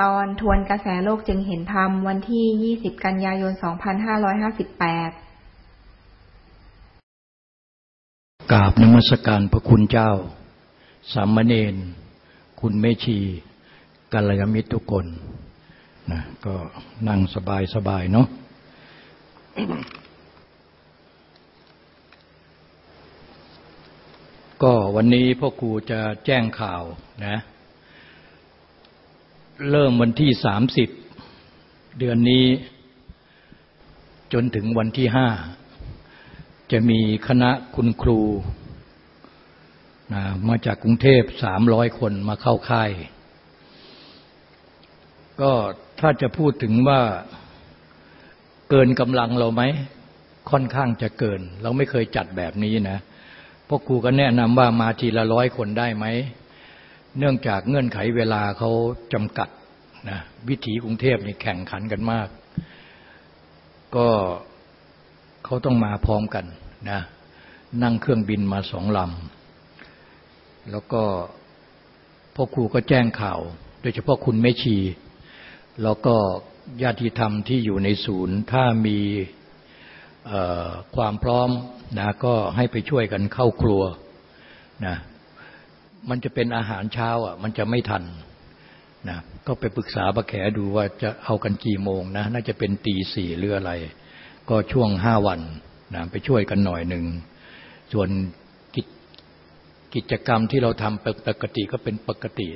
ตอนทวนกระแสโลกจึงเห็นธรรม วันที่ 20 กันยายน 2558 กราบนมัสการพระคุณเจ้า สามเณร คุณเมชีกัลยาณมิตรทุกคนนะก็นั่งสบายสบายเนาะ ก็วันนี้พ่อครูจะแจ้งข่าวนะ เริ่มวันที่สามสิบเดือนนี้ จนถึงวันที่ห้าจะมีคณะคุณครูนะมาจากกรุงเทพสามร้อยคนมาเข้าค่าย ก็ถ้าจะพูดถึงว่าเกินกำลังเราไหม ค่อนข้างจะเกิน เราไม่เคยจัดแบบนี้นะพวกครูก็แนะนำว่ามาทีละร้อยคนได้ไหม เนื่องจากเงื่อนไขเวลาเขาจำกัดนะวิถีกรุงเทพนี่แข่งขันกันมาก ก็เขาต้องมาพร้อมกันนะนั่งเครื่องบินมาสองลำแล้วก็พ่อครูก็แจ้งข่าว โดยเฉพาะคุณแม่ชี แล้วก็ญาติธรรมที่อยู่ในศูนย์ ถ้ามีความพร้อมนะก็ให้ไปช่วยกันเข้าครัวนะ มันจะเป็นอาหารเช้าอะ มันจะไม่ทันนะก็ไปปรึกษาบะแขดูว่าจะเอากันกี่โมงนะ น่าจะเป็นตีสี่หรืออะไร ก็ช่วงห้าวันนะไปช่วยกันหน่อยหนึ่ง ส่วนกิจกิจกรรมที่เราทำปกติก็เป็นปกติ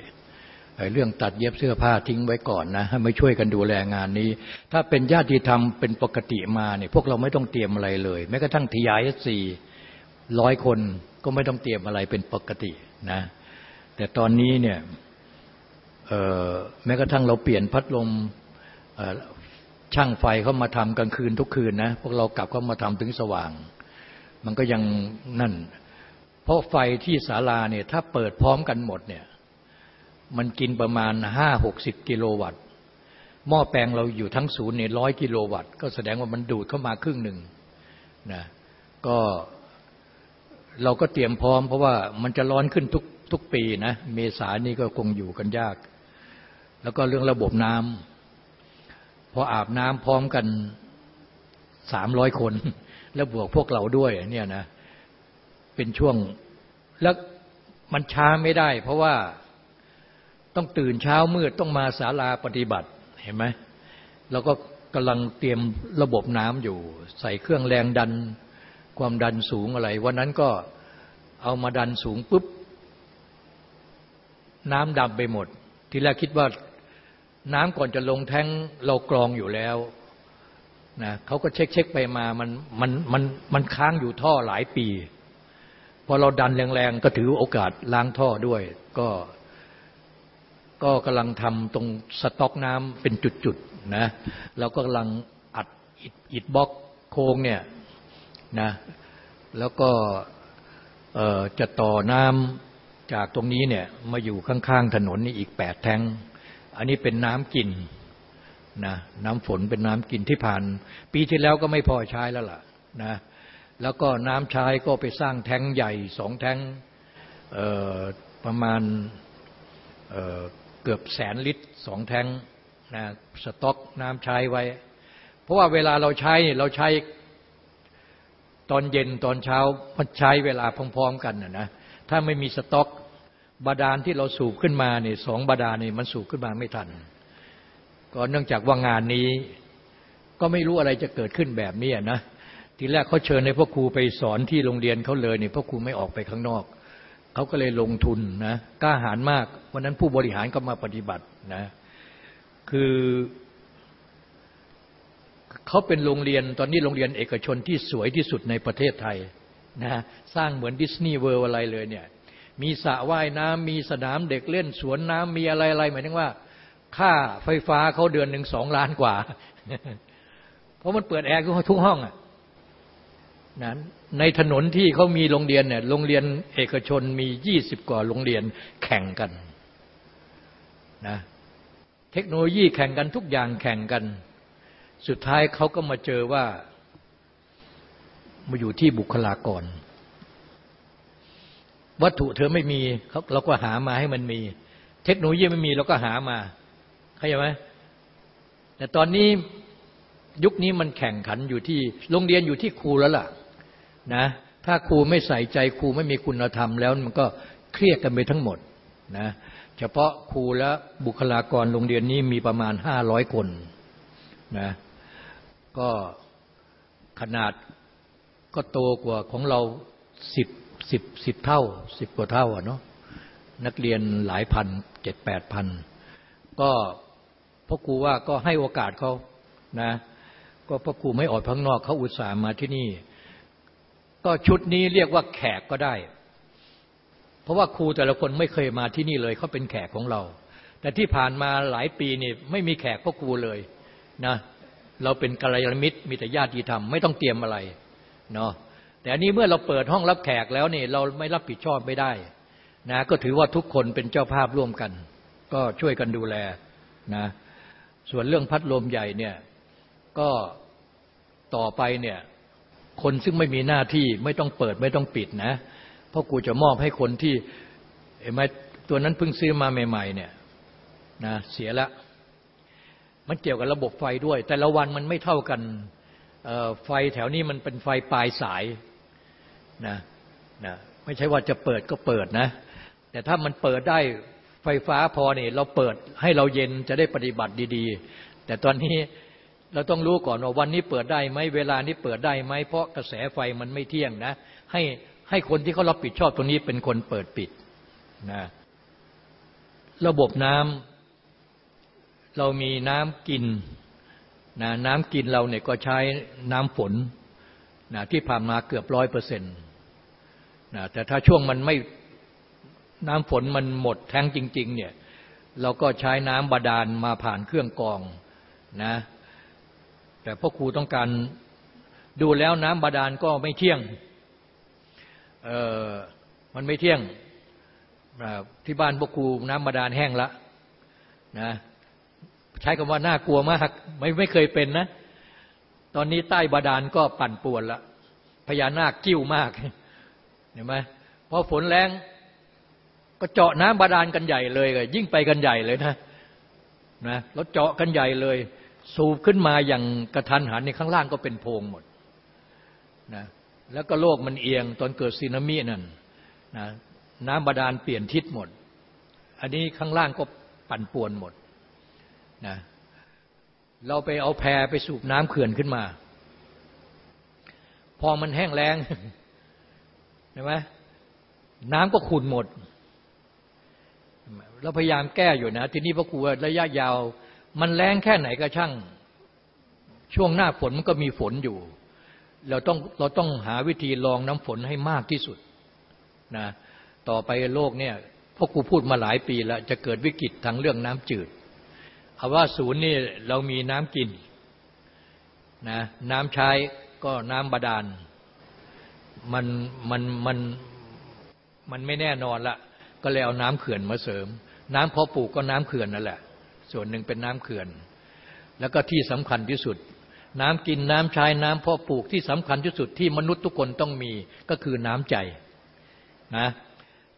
เรื่องตัดเย็บเสื้อผ้าทิ้งไว้ก่อนนะให้มาช่วยกันดูแลงานนี้ ถ้าเป็นญาติธรรมเป็นปกติมาเนี่ยพวกเราไม่ต้องเตรียมอะไรเลย แม้กระทั่งทียายสี่ร้อยคนก็ไม่ต้องเตรียมอะไรเป็นปกติ นะแต่ตอนนี้เนี่ยแม้กระทั่งเราเปลี่ยนพัดลมช่างไฟเข้ามาทำกลางคืนทุกคืนนะพวกเรากลับก็มาทำถึงสว่าง มันก็ยังนั่น เพราะไฟที่ศาลาเนี่ยถ้าเปิดพร้อมกันหมดเนี่ยมันกินประมาณห้าหกสิบกิโลวัตต์ หม้อแปลงเราอยู่ทั้งศูนย์เนี่ยร้อยกิโลวัตต์ ก็แสดงว่ามันดูดเข้ามาครึ่งหนึ่งนะก็ เราก็เตรียมพร้อมเพราะว่ามันจะร้อนขึ้นทุกทุกปีนะ เมษานี่ก็คงอยู่กันยาก แล้วก็เรื่องระบบน้ำพออาบน้ำพร้อมกันสามร้อยคน แล้วบวกพวกเราด้วยเนี่ยนะเป็นช่วงแล้วมันช้าไม่ได้ เพราะว่าต้องตื่นเช้ามืดต้องมาศาลาปฏิบัติเห็นไหมเราก็กำลังเตรียมระบบน้ำอยู่ ใส่เครื่องแรงดัน ความดันสูงอะไร วันนั้นก็เอามาดันสูงปุ๊บ น้ำดำไปหมด ทีแรกคิดว่าน้ำก่อนจะลงแท้งเรากรองอยู่แล้วนะเขาก็เช็คเช็คไปมามันมันมันมันค้างอยู่ท่อหลายปี พอเราดันแรงๆ ก็ถือโอกาสล้างท่อด้วย ก็ก็กำลังทำตรงสต็อกน้ำเป็นจุดๆนะเราก็กำลังอัดอิดบล็อกโค้งเนี่ย นะแล้วก็จะต่อน้ำจากตรงนี้เนี่ยมาอยู่ข้างๆถนนนี่อีกแปดแทงอันนี้เป็นน้ำกินนะน้ำฝนเป็นน้ำกินที่ผ่าน ปีที่แล้วก็ไม่พอใช้แล้วล่ะนะแล้วก็น้ำใช้ก็ไปสร้างแทงใหญ่สองแทงประมาณเกือบแสนลิตรสองแทงนะสต็อกน้ำใช้ไว้ เพราะว่าเวลาเราใช้เราใช้ ตอนเย็นตอนเช้ามันใช้เวลาพร้อมๆกันนะนะถ้าไม่มีสต็อกบาดาลที่เราสูบขึ้นมาเนี่ยสองบาดาลเนี่ยมันสูบขึ้นมาไม่ทัน ก็เนื่องจากว่างานนี้ ก็ไม่รู้อะไรจะเกิดขึ้นแบบนี้นะทีแรกเขาเชิญในพ่อครูไปสอนที่โรงเรียนเขาเลยเนี่ยพ่อครูไม่ออกไปข้างนอกเขาก็เลยลงทุนนะกล้าหาญมากวันนั้นผู้บริหารก็มาปฏิบัตินะ คือ เขาเป็นโรงเรียนตอนนี้โรงเรียนเอกชนที่สวยที่สุดในประเทศไทยนะสร้างเหมือน Disney World อะไรเลยเนี่ยมีสระว่ายน้ำมีสนามเด็กเล่นสวนน้ำมีอะไรอะไรหมายถึงว่า ค่าไฟฟ้าเขาเดือนหนึ่งสองล้านกว่า เพราะมันเปิดแอร์ทุกห้องอะในถนนที่เขามีโรงเรียนเนี่ยโรงเรียนเอกชนมียี่สิบกว่าโรงเรียนแข่งกันนะเทคโนโลยีแข่งกันทุกอย่างแข่งกัน สุดท้ายเขาก็มาเจอว่ามาอยู่ที่บุคลากร วัตถุเธอไม่มีเราก็หามาให้มันมี เทคโนโลยีไม่มีเราก็หามาเข้าใจไหมแต่ตอนนี้ยุคนี้มันแข่งขันอยู่ที่โรงเรียนอยู่ที่ครูแล้วล่ะนะถ้าครูไม่ใส่ใจครูไม่มีคุณธรรมแล้วมันก็เครียดกันไปทั้งหมดนะเฉพาะครูและบุคลากรโรงเรียนนี้มีประมาณห้าร้อยคนนะ ก็ขนาดก็โตกว่าของเราสิบสิบสิบเท่าสิบกว่าเท่าอะเนาะนักเรียนหลายพันเจ็ดแปดพันก็พ่อครูว่าก็ให้โอกาสเขานะ ก็พ่อครูไม่ออกพังนอกเขาอุตส่าห์มาที่นี่ ก็ชุดนี้เรียกว่าแขกก็ได้ เพราะว่าครูแต่ละคนไม่เคยมาที่นี่เลยเขาเป็นแขกของเรา แต่ที่ผ่านมาหลายปีนี่ไม่มีแขกพ่อครูเลยนะ เราเป็นกัลยาณมิตรมีแต่ญาติธรรมไม่ต้องเตรียมอะไรเนาะแต่อันนี้เมื่อเราเปิดห้องรับแขกแล้วนี่เราไม่รับผิดชอบไม่ได้นะก็ถือว่าทุกคนเป็นเจ้าภาพร่วมกัน ก็ช่วยกันดูแลนะส่วนเรื่องพัดลมใหญ่เนี่ยก็ต่อไปเนี่ยคนซึ่งไม่มีหน้าที่ไม่ต้องเปิดไม่ต้องปิดนะ เพราะกูจะมอบให้คนที่เห็นไหมตัวนั้นเพิ่งซื้อมาใหม่ ๆ เนี่ยนะเสียละ มันเกี่ยวกับระบบไฟด้วย แต่ละวันมันไม่เท่ากันไฟแถวนี้มันเป็นไฟปลายสายนะนะไม่ใช่ว่าจะเปิดก็เปิดนะ แต่ถ้ามันเปิดได้ไฟฟ้าพอเนี่ยเราเปิดให้เราเย็นจะได้ปฏิบัติดีๆ แต่ตอนนี้เราต้องรู้ก่อนว่าวันนี้เปิดได้ไหมเวลานี้เปิดได้ไหมเพราะกระแสไฟมันไม่เที่ยงนะให้ให้คนที่เขารับผิดชอบตรงนี้เป็นคนเปิดปิดนะระบบน้ำ เรามีน้ำกินนะน้ำกินเราเนี่ยก็ใช้น้ำฝนนะที่ผ่านมาเกือบร้อยเปอร์เซ็นต์นะแต่ถ้าช่วงมันไม่น้ำฝนมันหมดแท้งจริง ๆ เนี่ยเราก็ใช้น้ำบาดาลมาผ่านเครื่องกรองนะแต่พ่อครูต้องการดูแล้วน้ำบาดาลก็ไม่เที่ยงเออมันไม่เที่ยงที่บ้านพ่อครูน้ำบาดาลแห้งละนะ ใช้คำว่าน่ากลัวมาก ไม่ไม่เคยเป็นนะ ตอนนี้ใต้บาดาลก็ปั่นป่วนละพญานาคกิ้วมากเห็นไหมพอฝนแรงก็เจาะน้ำบาดาลกันใหญ่เลยยิ่งไปกันใหญ่เลยนะนะแล้วเจาะกันใหญ่เลย สูบขึ้นมาอย่างกระทันหันในข้างล่างก็เป็นโพรงหมดนะแล้วก็โลกมันเอียงตอนเกิดซีนามินั่นนะน้ำบาดาลเปลี่ยนทิศหมด อันนี้ข้างล่างก็ปั่นป่วนหมด นะเราไปเอาแพไปสูบน้ำเขื่อนขึ้นมา พอมันแห้งแล้งเห็นไหมน้ำก็ขุ่นหมด เราพยายามแก้อยู่นะ ทีนี้พระครูระยะยาว มันแรงแค่ไหนก็ช่าง ช่วงหน้าฝนมันก็มีฝนอยู่ เราต้องเราต้องหาวิธีรองน้ำฝนให้มากที่สุดนะต่อไปโลกเนี่ยพราะครูพูดมาหลายปีแล้ว จะเกิดวิกฤตทางเรื่องน้ำจืด เอาว่าศูนย์นี่เรามีน้ำกินนะน้ำใช้ก็น้ำบาดาล มันมันมันมันไม่แน่นอนละก็เลยเอาน้ำเขื่อนมาเสริม น้ำพอปลูกก็น้ำเขื่อนนั่นแหละ ส่วนหนึ่งเป็นน้ำเขื่อน แล้วก็ที่สำคัญที่สุด น้ำกินน้ำใช้น้ำพอปลูกที่สำคัญที่สุดที่มนุษย์ทุกคนต้องมีก็คือน้ำใจนะ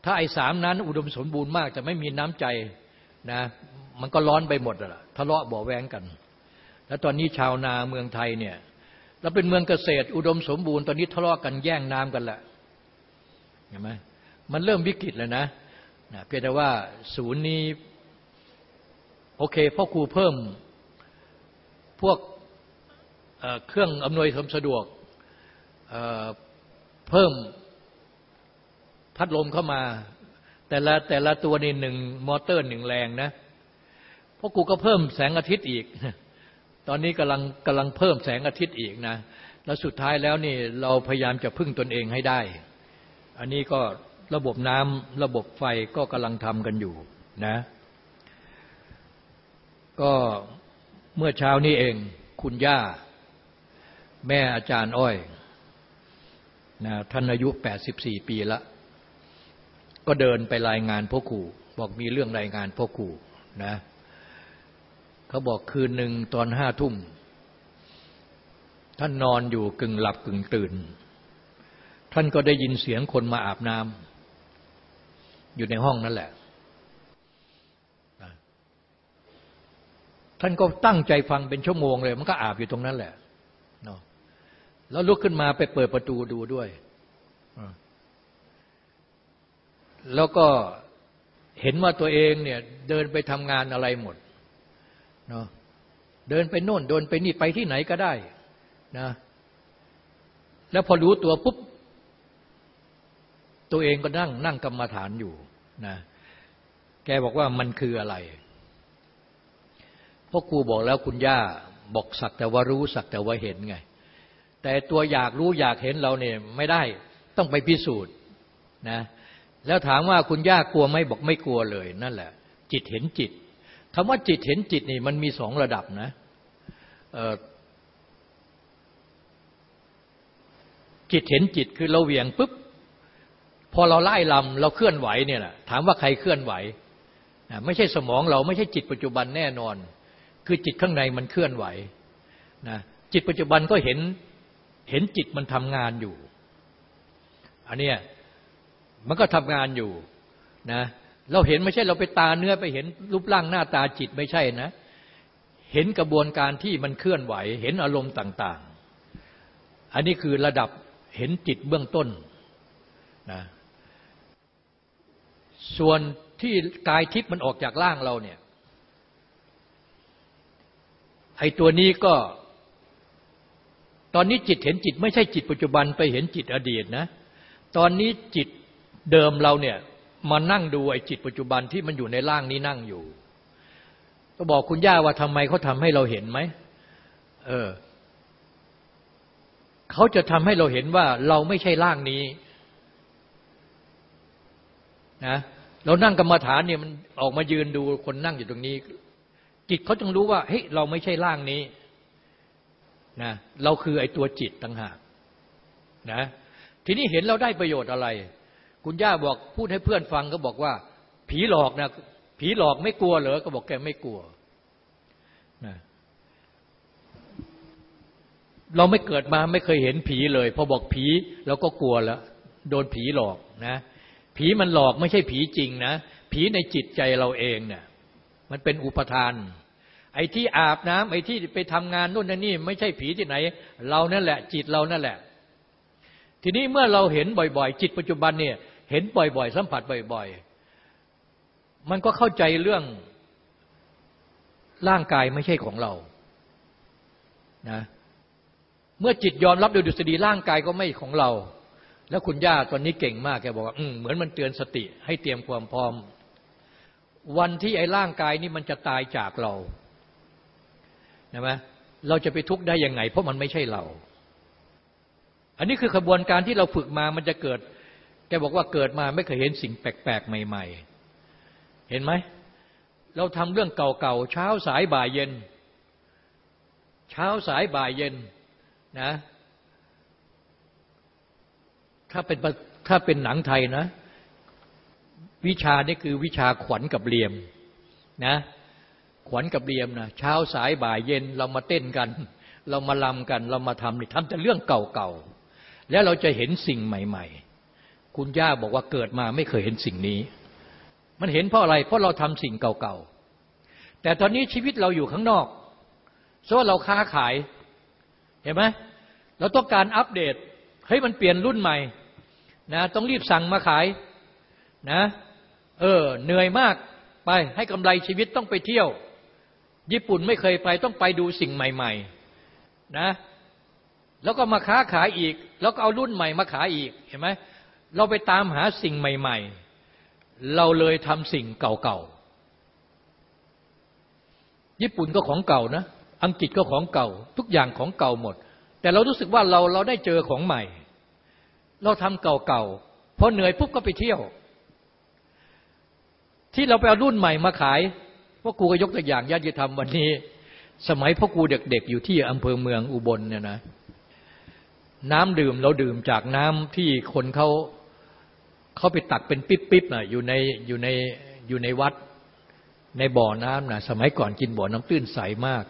ถ้าไอ้สามนั้นอุดมสมบูรณ์มากจะไม่มีน้ำใจนะ มันก็ร้อนไปหมดละทะเลาะบ่อแว้งกัน แล้วตอนนี้ชาวนาเมืองไทยเนี่ยเราเป็นเมืองเกษตรอุดมสมบูรณ์ตอนนี้ทะเลาะกันแย่งน้ำกันละเห็นไหมมันเริ่มวิกฤตแล้วนะนะเพียงแต่ว่าศูนย์นี้โอเคพ่อครูเพิ่มพวกเเครื่องอำนวยความสะดวกเเพิ่มพัดลมเข้ามา แต่ละแต่ละตัวนี่หนึ่งมอเตอร์หนึ่งแรงนะ พ่อครูก็เพิ่มแสงอาทิตย์อีก ตอนนี้กำลังกำลังเพิ่มแสงอาทิตย์อีกนะ แล้วสุดท้ายแล้วนี่เราพยายามจะพึ่งตนเองให้ได้ อันนี้ก็ระบบน้ำระบบไฟก็กำลังทำกันอยู่นะ ก็เมื่อเช้านี้เองคุณย่า แม่อาจารย์อ้อยนะท่านอายุแปดสิบสี่ปีละ ก็เดินไปรายงานพ่อครูบอกมีเรื่องรายงานพ่อครูนะ เขาบอกคืนหนึ่งตอนห้าทุ่ม ท่านนอนอยู่กึ่งหลับกึ่งตื่น ท่านก็ได้ยินเสียงคนมาอาบน้ำอยู่ในห้องนั่นแหละ ท่านก็ตั้งใจฟังเป็นชั่วโมงเลย มันก็อาบอยู่ตรงนั้นแหละเนาะแล้วลุกขึ้นมาไปเปิดประตูดูด้วย แล้วก็เห็นว่าตัวเองเนี่ยเดินไปทำงานอะไรหมด เนาะเดินไปโน่นเดินไปนี่ไปที่ไหนก็ได้นะแล้วพอรู้ตัวปุ๊บ ตัวเองก็นั่งนั่งกรรมฐานอยู่นะแกบอกว่ามันคืออะไรพราะครูบอกแล้วคุณย่าบอกสักแต่ว่ารู้สักแต่ว่าเห็นไง แต่ตัวอยากรู้อยากเห็นเราเนี่ยไม่ได้ต้องไปพิสูจน์นะแล้วถามว่าคุณย่ากลัวไหมบอกไม่กลัวเลย นั่นแหละ จิตเห็นจิต คำว่าจิตเห็นจิตนี่มันมีสองระดับนะจิตเห็นจิตคือเราเหวี่ยงปุ๊บพอเราไล่ลำเราเคลื่อนไหวเนี่ยแหละถามว่าใครเคลื่อนไหวไม่ใช่สมองเราไม่ใช่จิตปัจจุบันแน่นอน คือจิตข้างในมันเคลื่อนไหวนะจิตปัจจุบันก็เห็นเห็นจิตมันทำงานอยู่อันเนี้ยมันก็ทำงานอยู่นะ เราเห็นไม่ใช่เราไปตาเนื้อไปเห็นรูปร่างหน้าตาจิตไม่ใช่นะ เห็นกระบวนการที่มันเคลื่อนไหว เห็นอารมณ์ต่าง ๆ อันนี้คือระดับเห็นจิตเบื้องต้นนะส่วนที่กายทิพย์มันออกจากร่างเราเนี่ยไอ้ตัวนี้ก็ ตอนนี้จิตเห็นจิต ไม่ใช่จิตปัจจุบันไปเห็นจิตอดีตนะ ตอนนี้จิตเดิมเราเนี่ย มานั่งดูไอ้จิตปัจจุบันที่มันอยู่ในร่างนี้นั่งอยู่ ก็บอกคุณย่าว่าทำไมเขาทำให้เราเห็นไหมเออเขาจะทำให้เราเห็นว่าเราไม่ใช่ร่างนี้นะเรานั่งกรรมฐานเนี่ยมันออกมายืนดูคนนั่งอยู่ตรงนี้ จิตเขาจึงรู้ว่าเฮ้ยเราไม่ใช่ร่างนี้นะเราคือไอ้ตัวจิตต่างหากนะทีนี้เห็นเราได้ประโยชน์อะไร คุณย่าบอกพูดให้เพื่อนฟังก็บอกว่า ผีหลอกนะผีหลอกไม่กลัวเหรอก็บอกแกไม่กลัวนะเราไม่เกิดมาไม่เคยเห็นผีเลย พอบอกผีเราก็กลัวแล้วโดนผีหลอกนะผีมันหลอกไม่ใช่ผีจริงนะ ผีในจิตใจเราเองเนี่ยมันเป็นอุปทาน ไอ้ที่อาบน้ำไอ้ที่ไปทำงานนู่นนี่ ไม่ใช่ผีที่ไหน เรานั่นแหละ จิตเรานั่นแหละ ทีนี้เมื่อเราเห็นบ่อย ๆ จิตปัจจุบันเนี่ย เห็นบ่อยๆ สัมผัสบ่อย ๆ มันก็เข้าใจเรื่องร่างกายไม่ใช่ของเรานะเมื่อจิตยอมรับโดยดุษฎีร่างกายก็ไม่ของเรา แล้วคุณย่าตอนนี้เก่งมากแกบอกว่าเหมือนมันเตือนสติให้เตรียมความพร้อม วันที่ไอ้ร่างกายนี้มันจะตายจากเราใช่ไหมเราจะไปทุกข์ได้ยังไง เพราะมันไม่ใช่เรา อันนี้คือขบวนการที่เราฝึกมามันจะเกิด บอกว่าเกิดมาไม่เคยเห็นสิ่งแปลกๆ ใหม่ ๆ เห็นไหม เราทำเรื่องเก่าๆ เช้าสายบ่ายเย็น เช้าสายบ่ายเย็นนะ ถ้าเป็นถ้าเป็นหนังไทยนะ วิชานี่คือวิชาขวัญกับเรียมนะขวัญกับเรียมนะเช้าสายบ่ายเย็นเรามาเต้นกัน เรามาลำกัน เรามาทำนี่ทำแต่เรื่องเก่าๆแล้วเราจะเห็นสิ่งใหม่ ๆ คุณย่าบอกว่าเกิดมาไม่เคยเห็นสิ่งนี้ มันเห็นเพราะอะไร เพราะเราทำสิ่งเก่าๆ แต่ตอนนี้ชีวิตเราอยู่ข้างนอกเพราะว่าเราค้าขาย เห็นไหมเราต้องการอัปเดตให้มันเปลี่ยนรุ่นใหม่นะต้องรีบสั่งมาขายนะ เออ เหนื่อยมากไปให้กำไรชีวิตต้องไปเที่ยว ญี่ปุ่นไม่เคยไปต้องไปดูสิ่งใหม่ ๆ นะ แล้วก็มาค้าขายอีก แล้วก็เอารุ่นใหม่มาขายอีกเห็นไหม เราไปตามหาสิ่งใหม่ ๆ เราเลยทำสิ่งเก่าๆ ญี่ปุ่นก็ของเก่านะ อังกฤษก็ของเก่า ทุกอย่างของเก่าหมด แต่เรารู้สึกว่าเราเราได้เจอของใหม่ เราทำเก่าๆ พอเหนื่อยปุ๊บก็ไปเที่ยว ที่เราไปเอารุ่นใหม่มาขายพ่อครูก็ยกตัวอย่างญาติธรรมวันนี้ สมัยพ่อครูเด็กๆ อยู่ที่อำเภอเมืองอุบลเนี่ยนะน้ำดื่มเราดื่มจากน้ำที่คนเขา เขาไปตักเป็นปิ๊บๆนะอยู่ในอยู่ในอยู่ในวัดในบ่อน้ำนะสมัยก่อนกินบ่อน้ำตื้นใสมาก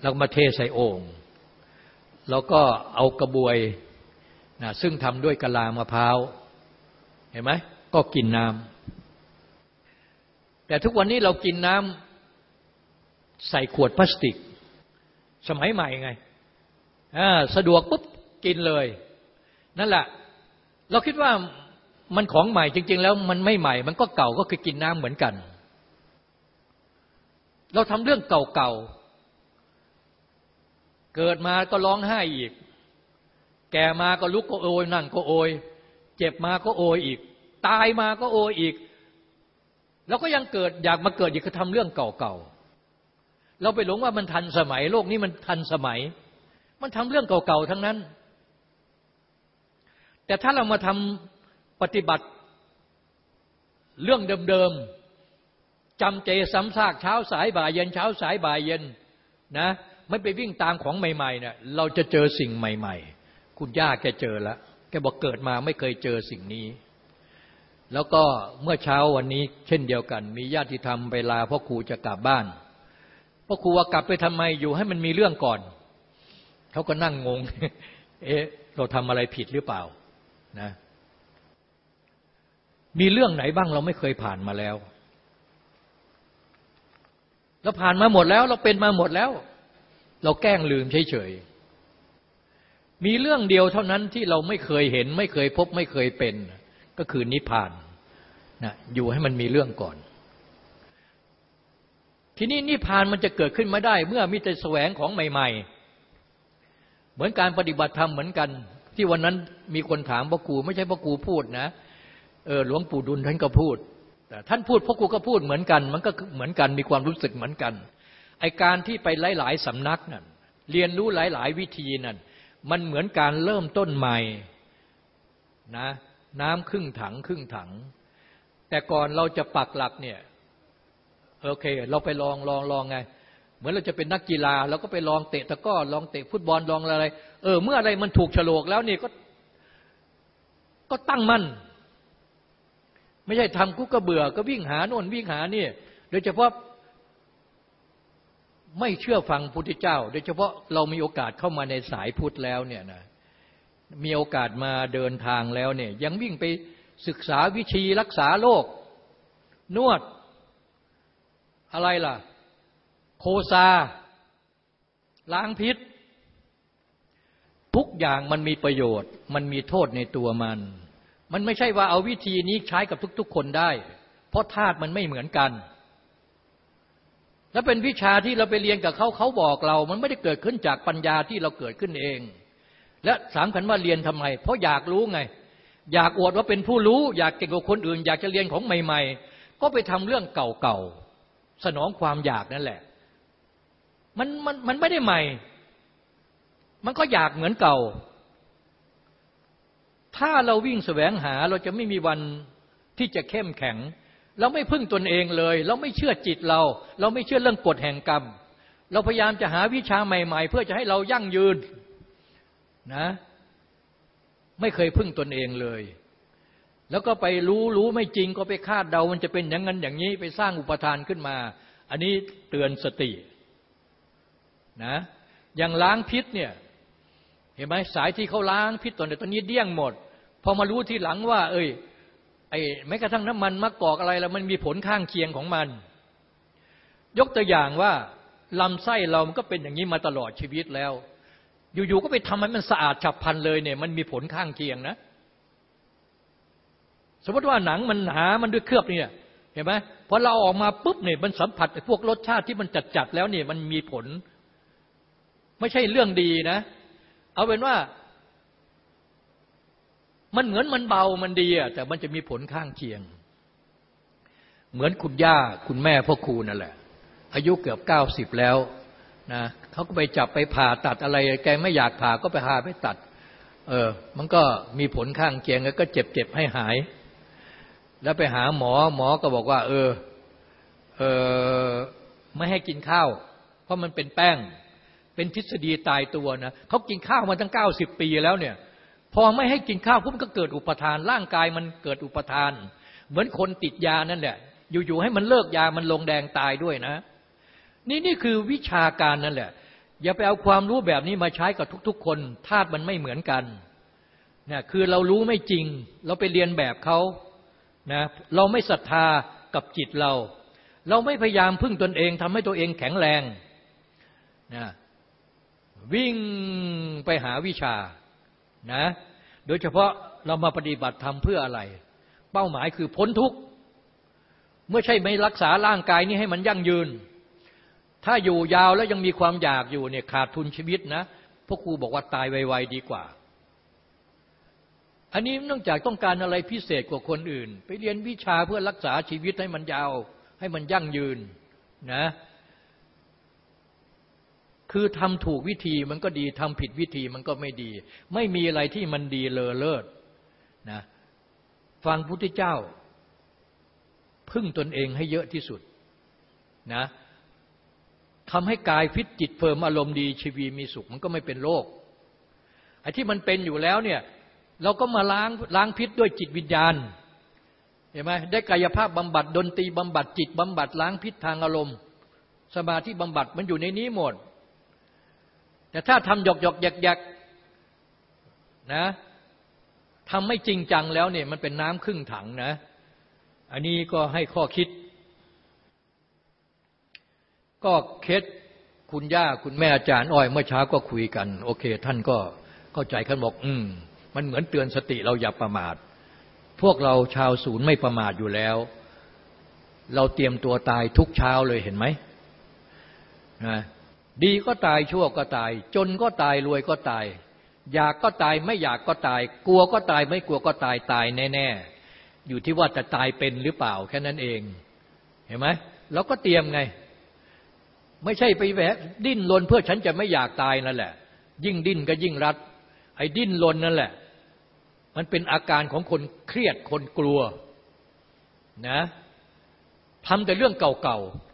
แล้วมาเทใส่โอ่งแล้วก็เอากระบวยนะซึ่งทำด้วยกะลามะพร้าว เห็นไหมก็กินน้ำแต่ทุกวันนี้เรากินน้ำใส่ขวดพลาสติก สมัยใหม่ไงสะดวกปุ๊บกินเลย นั่นแหละ เราคิดว่า มันของใหม่จริง ๆ แล้วมันไม่ใหม่ มันก็เก่าก็คือกินน้ำเหมือนกัน เราทำเรื่องเก่าๆ เกิดมาก็ร้องไห้อีก แก่มาก็ลุกก็โอยนั่งก็โอย เจ็บมาก็โอยอีก ตายมาก็โอยอีก แล้วก็ยังเกิดอยากมาเกิดอีกก็ทำเรื่องเก่าๆ เราไปหลงว่ามันทันสมัย โลกนี้มันทันสมัย มันทำเรื่องเก่าๆทั้งนั้น แต่ถ้าเรามาทำ ฏิบัติเรื่องเดิมๆจำเจซ้ำซากเช้าสายบ่ายเย็นเช้าสายบ่ายเย็นนะไม่ไปวิ่งตามของใหม่ๆเนี่ยเราจะเจอสิ่งใหม่ ๆ คุณย่าแกเจอแล้วแกบอกเกิดมาไม่เคยเจอสิ่งนี้ แล้วก็เมื่อเช้าวันนี้เช่นเดียวกัน มีญาติธรรมไปลาพ่อครูจะกลับบ้านพ่อครูว่ากลับไปทำไมอยู่ให้มันมีเรื่องก่อนเขาก็นั่งงง เอ๊ะเราทำอะไรผิดหรือเปล่านะ มีเรื่องไหนบ้างเราไม่เคยผ่านมาแล้วเราผ่านมาหมดแล้ว เราเป็นมาหมดแล้ว เราแกล้งลืมเฉยๆมีเรื่องเดียวเท่านั้นที่เราไม่เคยเห็น ไม่เคยพบ ไม่เคยเป็น ก็คือนิพพานนะอยู่ให้มันมีเรื่องก่อน ทีนี้นิพพานมันจะเกิดขึ้นมาได้ เมื่อมีแต่แสวงของใหม่ ๆ เหมือนการปฏิบัติธรรมเหมือนกัน ที่วันนั้นมีคนถามพ่อครูไม่ใช่พ่อครูพูดนะ เออหลวงปู่ดุลท่านก็พูด แต่ท่านพูดพ่อครูก็พูดเหมือนกัน มันก็เหมือนกันมีความรู้สึกเหมือนกันไอการที่ไปหลาย ๆสำนักนั่นเรียนรู้หลาย ๆ วิธีนั่นมันเหมือนการเริ่มต้นใหม่นะน้ำครึ่งถังครึ่งถัง แต่ก่อนเราจะปักหลักเนี่ยโอเค เราไปลองลองลองไง เหมือนเราจะเป็นนักกีฬาเราก็ไปลองเตะตะก้อลองเตะฟุตบอลลองอะไร เออ เมื่ออะไรมันถูกฉลกแล้วนี่ก็ ก็ตั้งมั่น ไม่ใช่ทำกุ๊กก็เบื่อก็วิ่งหาโน่นวิ่งหานี่โดยเฉพาะไม่เชื่อฟังพุทธเจ้า โดยเฉพาะเรามีโอกาสเข้ามาในสายพุทธแล้วเนี่ยนะมีโอกาสมาเดินทางแล้วเนี่ยยังวิ่งไปศึกษาวิธีรักษาโรคนวดอะไรล่ะ โคซา ล้างพิษ ทุกอย่างมันมีประโยชน์ มันมีโทษในตัวมัน มันไม่ใช่ว่าเอาวิธีนี้ใช้กับทุกๆ คนได้ เพราะธาตุมันไม่เหมือนกัน และเป็นวิชาที่เราไปเรียนกับเขาเขาบอกเรา มันไม่ได้เกิดขึ้นจากปัญญาที่เราเกิดขึ้นเอง และสามขันว่าเรียนทำไม เพราะอยากรู้ไง อยากอวดว่าเป็นผู้รู้ อยากเก่งกว่าคนอื่น อยากจะเรียนของใหม่ ๆ ก็ไปทำเรื่องเก่าๆสนองความอยากนั่นแหละ มันมันมันไม่ได้ใหม่ มันก็อยากเหมือนเก่า ถ้าเราวิ่งแสวงหาเราจะไม่มีวันที่จะเข้มแข็ง เราไม่พึ่งตนเองเลย เราไม่เชื่อจิตเรา เราไม่เชื่อเรื่องกฎแห่งกรรม เราพยายามจะหาวิชาใหม่ ๆ เพื่อจะให้เรายั่งยืนนะ ไม่เคยพึ่งตนเองเลย แล้วก็ไปรู้รู้ไม่จริงก็ไปคาดเดามันจะเป็นอย่างนั้นอย่างนี้ไปสร้างอุปทานขึ้นมา อันนี้เตือนสตินะอย่างล้างพิษเนี่ย เห็นไหมสายที่เขาล้างพิษตอนนี้ตอนนี้เดี้ยงหมด พอมารู้ทีหลังว่า เอ้ยไอ้แม้กระทั่งน้ำมันมะกอกอะไรแล้วมันมีผลข้างเคียงของมัน ยกตัวอย่างว่าลำไส้เรามันก็เป็นอย่างนี้มาตลอดชีวิตแล้ว อยู่ๆก็ไปทำให้มันสะอาดฉับพลันเลยเนี่ย มันมีผลข้างเคียงนะ สมมติว่าหนังมันหามันด้วยเคลือบเนี่ยเห็นไหมพอเราออกมาปุ๊บเนี่ยมันสัมผัสพวกรสชาติที่มันจัดๆแล้วเนี่ยมันมีผล ไม่ใช่เรื่องดีนะ เอาเป็นว่า มันเหมือนมันเบามันดีอะแต่มันจะมีผลข้างเคียง เหมือนคุณย่าคุณแม่พ่อครูนั่นแหละ อายุเกือบเก้าสิบแล้วนะเขาก็ไปจับไปผ่าตัดอะไร แกไม่อยากผ่าก็ไปหาไปตัด เออ มันก็มีผลข้างเคียงแล้วก็เจ็บเจ็บให้หาย แล้วไปหาหมอหมอก็บอกว่า เออ เออไม่ให้กินข้าว เพราะมันเป็นแป้ง เป็นทฤษฎีตายตัวนะเขากินข้าวมาตั้งเก้าสิบปีแล้วเนี่ย พอไม่ให้กินข้าวปุ๊บก็เกิดอุปทาน ร่างกายมันเกิดอุปทาน เหมือนคนติดยานั่นแหละ อยู่ๆให้มันเลิกยามันลงแดงตายด้วยนะ นี่นี่คือวิชาการนั่นแหละ อย่าไปเอาความรู้แบบนี้มาใช้กับทุก ๆ คนธาตุมันไม่เหมือนกันนะคือเรารู้ไม่จริง เราไปเรียนแบบเขานะเราไม่ศรัทธากับจิตเรา เราไม่พยายามพึ่งตนเองทำให้ตัวเองแข็งแรงนะ วิ่งไปหาวิชานะโดยเฉพาะเรามาปฏิบัติธรรมเพื่ออะไร เป้าหมายคือพ้นทุกข์เมื่อใช่ไม่รักษาร่างกายนี้ให้มันยั่งยืน ถ้าอยู่ยาวแล้วยังมีความอยากอยู่เนี่ยขาดทุนชีวิตนะพวกครูบอกว่าตายไวๆดีกว่า อันนี้เนื่องจากต้องการอะไรพิเศษกว่าคนอื่น ไปเรียนวิชาเพื่อรักษาชีวิตให้มันยาวให้มันยั่งยืนนะ คือทำถูกวิธีมันก็ดีทำผิดวิธีมันก็ไม่ดี ไม่มีอะไรที่มันดีเลอเลิศนะฟังพุทธเจ้า พึ่งตนเองให้เยอะที่สุดนะทำให้กายฟิตจิต firm อารมณ์ดีชีวีมีสุขมันก็ไม่เป็นโรคไอ้ที่มันเป็นอยู่แล้วเนี่ยเราก็มาล้างล้างพิษด้วยจิตวิญญาณเห็นไหมได้กายภาพบำบัดดนตรีบำบัดจิตบำบัดล้างพิษทางอารมณ์ สมาธิบำบัดมันอยู่ในนี้หมด แต่ถ้าทำหยอกหยอกแยกแยกนะทำไม่จริงจังแล้วเนี่ยมันเป็นน้ำครึ่งถังนะ อันนี้ก็ให้ข้อคิด ก็เคสคุณย่าคุณแม่อาจารย์อ้อยเมื่อเช้าก็คุยกัน โอเค ท่านก็เข้าใจขันบอก อืม มันเหมือนเตือนสติเราอย่าประมาท พวกเราชาวศูนย์ไม่ประมาทอยู่แล้ว เราเตรียมตัวตายทุกเช้าเลยเห็นไหมนะ ดีก็ตายชั่วก็ตาย จนก็ตายรวยก็ตาย อยากก็ตายไม่อยากก็ตาย กลัวก็ตายไม่กลัวก็ตายตายแน่ ๆ อยู่ที่ว่าจะตายเป็นหรือเปล่าแค่นั้นเอง เห็นไหมเราก็เตรียมไง ไม่ใช่ไปแหวะดิ้นรนเพื่อฉันจะไม่อยากตายนั่นแหละ ยิ่งดิ้นก็ยิ่งรัด ไอ้ดิ้นรนนั่นแหละ มันเป็นอาการของคนเครียดคนกลัวนะทำแต่เรื่องเก่าๆ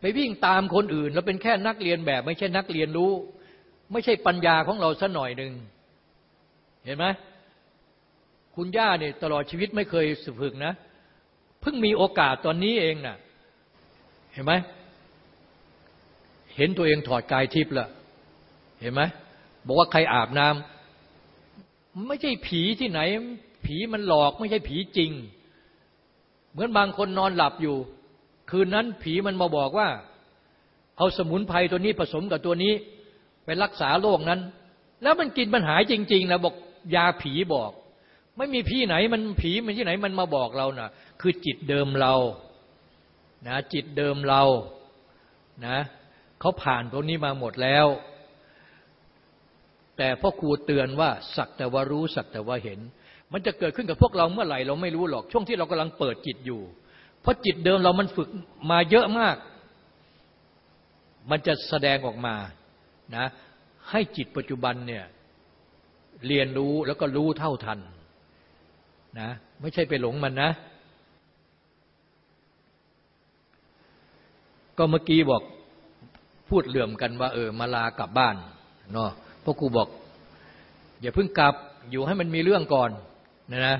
ไปวิ่งตามคนอื่น เราเป็นแค่นักเรียนแบบ ไม่ใช่นักเรียนรู้ ไม่ใช่ปัญญาของเราสัหน่อยหนึ่งเห็นไหมคุณย่าเนี่ยตลอดชีวิตไม่เคยฝึกนะเพิ่งมีโอกาสตอนนี้เองนะ่ะเห็นไหมเห็นตัวเองถอดกายทิพย์ละเห็นไหมบอกว่าใครอาบน้ำไม่ใช่ผีที่ไหน ผีมันหลอกไม่ใช่ผีจริง เหมือนบางคนนอนหลับอยู่ คืนนั้นผีมันมาบอกว่า เอาสมุนไพรตัวนี้ผสมกับตัวนี้ ไปรักษาโรคนั้น แล้วมันกินมันหายจริงๆนะบอกยาผีบอก ไม่มีพี่ไหนมันผีมันที่ไหนมันมาบอกเรานะ่ะ คือจิตเดิมเรานะจิตเดิมเรานะเขาผ่านตรงนี้มาหมดแล้ว แต่พ่อครูเตือนว่า สักแต่ว่ารู้สักแต่ว่าเห็น มันจะเกิดขึ้นกับพวกเราเมื่อไหร่เราไม่รู้หรอกช่วงที่เรากำลังเปิดจิตอยู่ เพราะจิตเดิมเรามันฝึกมาเยอะมาก มันจะแสดงออกมานะให้จิตปัจจุบันเนี่ยเรียนรู้แล้วก็รู้เท่าทันนะไม่ใช่ไปหลงมันนะ ก็เมื่อกี้บอกพูดเหลื่อมกันว่า เออมาลากลับบ้านเนาะพ่อครูบอก อย่าเพิ่งกลับอยู่ให้มันมีเรื่องก่อนนะนะ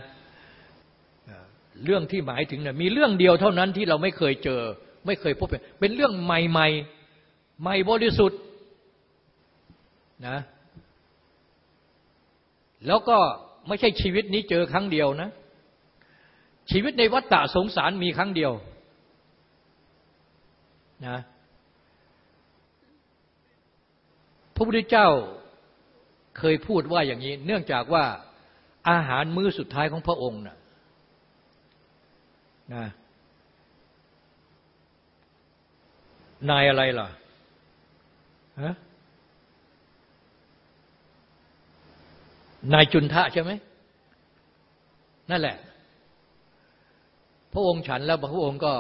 เรื่องที่หมายถึงเนี่ยมีเรื่องเดียวเท่านั้นที่เราไม่เคยเจอ ไม่เคยพบ เป็นเรื่องใหม่ใหม่ใหม่บริสุทธิ์นะแล้วก็ไม่ใช่ชีวิตนี้เจอครั้งเดียวนะ ชีวิตในวัฏฏะสงสารมีครั้งเดียวนะพระพุทธเจ้าเคยพูดว่าอย่างนี้ เนื่องจากว่าอาหารมื้อสุดท้ายของพระองค์นะ นะนายอะไรล่ะฮะนายจุนทะใช่ไหมนั่นแหละ พระองค์ฉันแล้วพระองค์ก็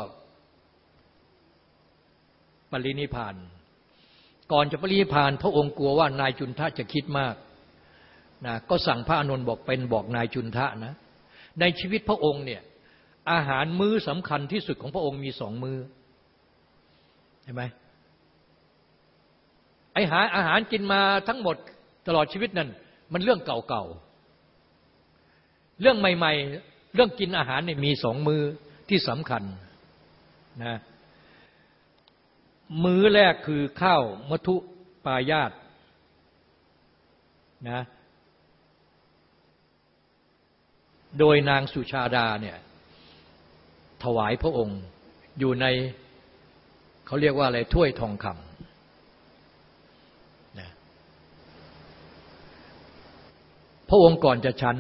ปรินิพาน ก่อนจะปรินิพาน พระองค์กลัวว่านายจุนทะจะคิดมากนะก็สั่งพระอนุนบอกเป็นบอกนายจุนทะนะ ในชีวิตพระองค์เนี่ย อาหารมื้อสำคัญที่สุดของพระองค์มีสองมือ้อเห็นไหมไอหาอาหารกินมาทั้งหมดตลอดชีวิตนั้นมันเรื่องเก่าๆ เรื่องใหม่ๆ เรื่องกินอาหารเนี่ยมีสองมือที่สำคัญนะมื้อแรกคือข้าวมัทุปายาตนะโดยนางสุชาดาเนี่ย ถวายพระองค์ อยู่ในเขาเรียกว่าอะไรถ้วยทองคำนะพระองค์ก่อนจะฉัน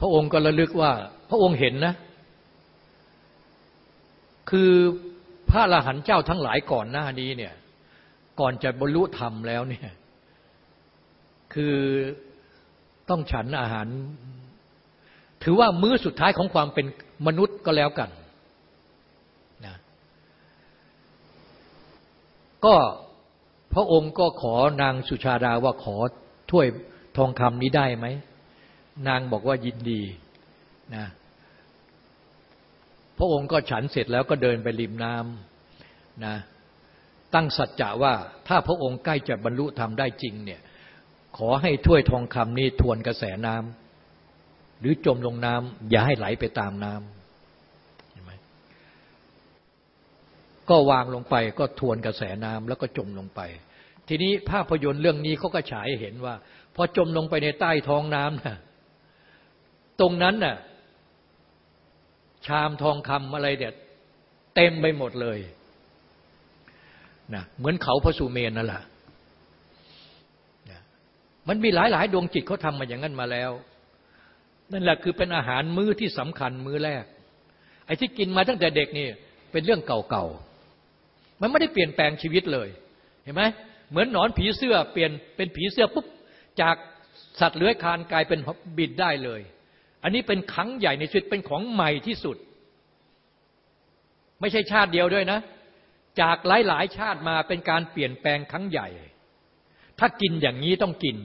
พระองค์ก็ระลึกว่า พระองค์เห็นนะ คือพระอรหันต์เจ้าทั้งหลายก่อนหน้านี้เนี่ย ก่อนจะบรรลุธรรมแล้วเนี่ย คือต้องฉันอาหาร ถือว่ามื้อสุดท้ายของความเป็น มนุษย์ก็แล้วกันนะก็พระองค์ก็ขอนางสุชาดาว่าขอถ้วยทองคำนี้ได้ไหม นางบอกว่ายินดีนะพระองค์ก็ฉันเสร็จแล้วก็เดินไปริมน้ำนะตั้งสัจจะว่าถ้าพระองค์ใกล้จะบรรลุธรรมได้จริงเนี่ยขอให้ถ้วยทองคำนี้ทวนกระแสน้ำ หรือจมลงน้ำอย่าให้ไหลไปตามน้ำเห็นไหมก็วางลงไปก็ทวนกระแสน้ำแล้วก็จมลงไป ทีนี้ภาพยนตร์เรื่องนี้เขาก็ฉายเห็นว่า พอจมลงไปในใต้ท้องน้ำนะตรงนั้นน่ะชามทองคำอะไรเด็ดเต็มไปหมดเลยนะเหมือนเขาพระสุเมนนั่นแหละมันมีหลายหลายดวงจิตเขาทำมาอย่างนั้นมาแล้ว นั่นแหละคือเป็นอาหารมื้อที่สำคัญมื้อแรก ไอ้ที่กินมาตั้งแต่เด็กนี่เป็นเรื่องเก่าๆ มันไม่ได้เปลี่ยนแปลงชีวิตเลย เห็นไหมเหมือนหนอนผีเสื้อเปลี่ยนเป็นผีเสื้อปุ๊บจากสัตว์เลื้อยคลานกลายเป็นบิดได้เลย อันนี้เป็นครั้งใหญ่ในชีวิตเป็นของใหม่ที่สุด ไม่ใช่ชาติเดียวด้วยนะ จากหลายๆ ชาติมาเป็นการเปลี่ยนแปลงครั้งใหญ่ ถ้ากินอย่างนี้ต้องกิน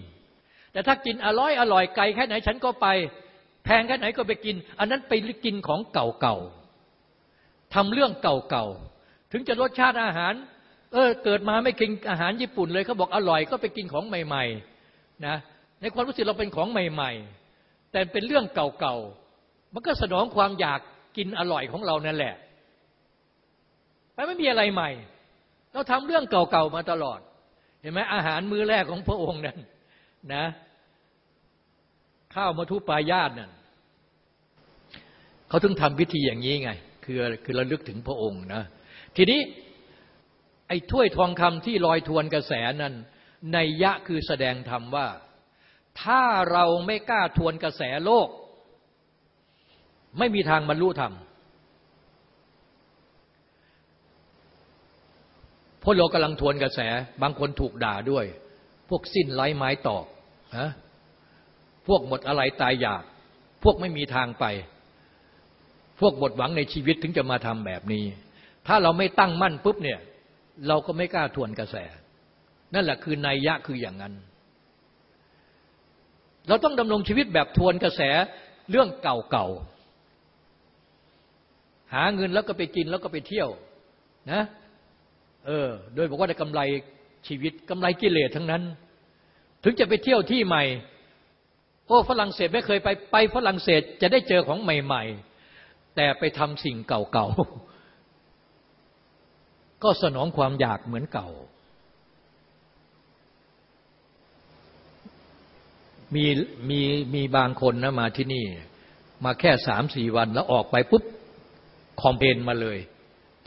แต่ถ้ากินอร่อยอร่อยไกลแค่ไหนฉันก็ไป แพงแค่ไหนก็ไปกิน อันนั้นไปกินของเก่าๆทำเรื่องเก่าๆ ถึงจะรสชาติอาหาร เออเกิดมาไม่กินอาหารญี่ปุ่นเลยเขาบอกอร่อยก็ไปกินของใหม่ ๆ นะ ในความรู้สึกเราเป็นของใหม่ ๆ แต่เป็นเรื่องเก่าๆ มันก็สนองความอยากกินอร่อยของเรานั่นแหละมันไม่มีอะไรใหม่ เราทำเรื่องเก่าๆมาตลอด เห็นไหมอาหารมื้อแรกของพระองค์นั่นนะ ข้าวมาทุปายาตนั่นเขาถึงทำพิธีอย่างนี้ไง คือคือระลึกถึงพระองค์นะ ทีนี้ไอ้ถ้วยทองคำที่ลอยทวนกระแสนั้นในยะคือแสดงธรรมว่า ถ้าเราไม่กล้าทวนกระแสโลก ไม่มีทางบรรลุธรรมพราะเรากำลังทวนกระแส บางคนถูกด่าด้วย พวกสิ้นไร้ไม้ตอกฮะ พวกหมดอะไรตายอยาก พวกไม่มีทางไป พวกหมดหวังในชีวิตถึงจะมาทำแบบนี้ ถ้าเราไม่ตั้งมั่นปุ๊บเนี่ย เราก็ไม่กล้าทวนกระแส นั่นแหละคือนัยยะคืออย่างนั้น เราต้องดำรงชีวิตแบบทวนกระแสเรื่องเก่าๆ หาเงินแล้วก็ไปกินแล้วก็ไปเที่ยวนะเออ โดยบอกว่าได้กำไรชีวิตกำไรกิเลสทั้งนั้น ถึงจะไปเที่ยวที่ใหม่ โอ้ฝรั่งเศสไม่เคยไปไปฝรั่งเศสจะได้เจอของใหม่ ๆ แต่ไปทำสิ่งเก่าๆ ก็สนองความอยากเหมือนเก่า มีมีมีบางคนนะมาที่นี่ มาแค่สามสี่วันแล้วออกไปปุ๊บคอมเพนมาเลย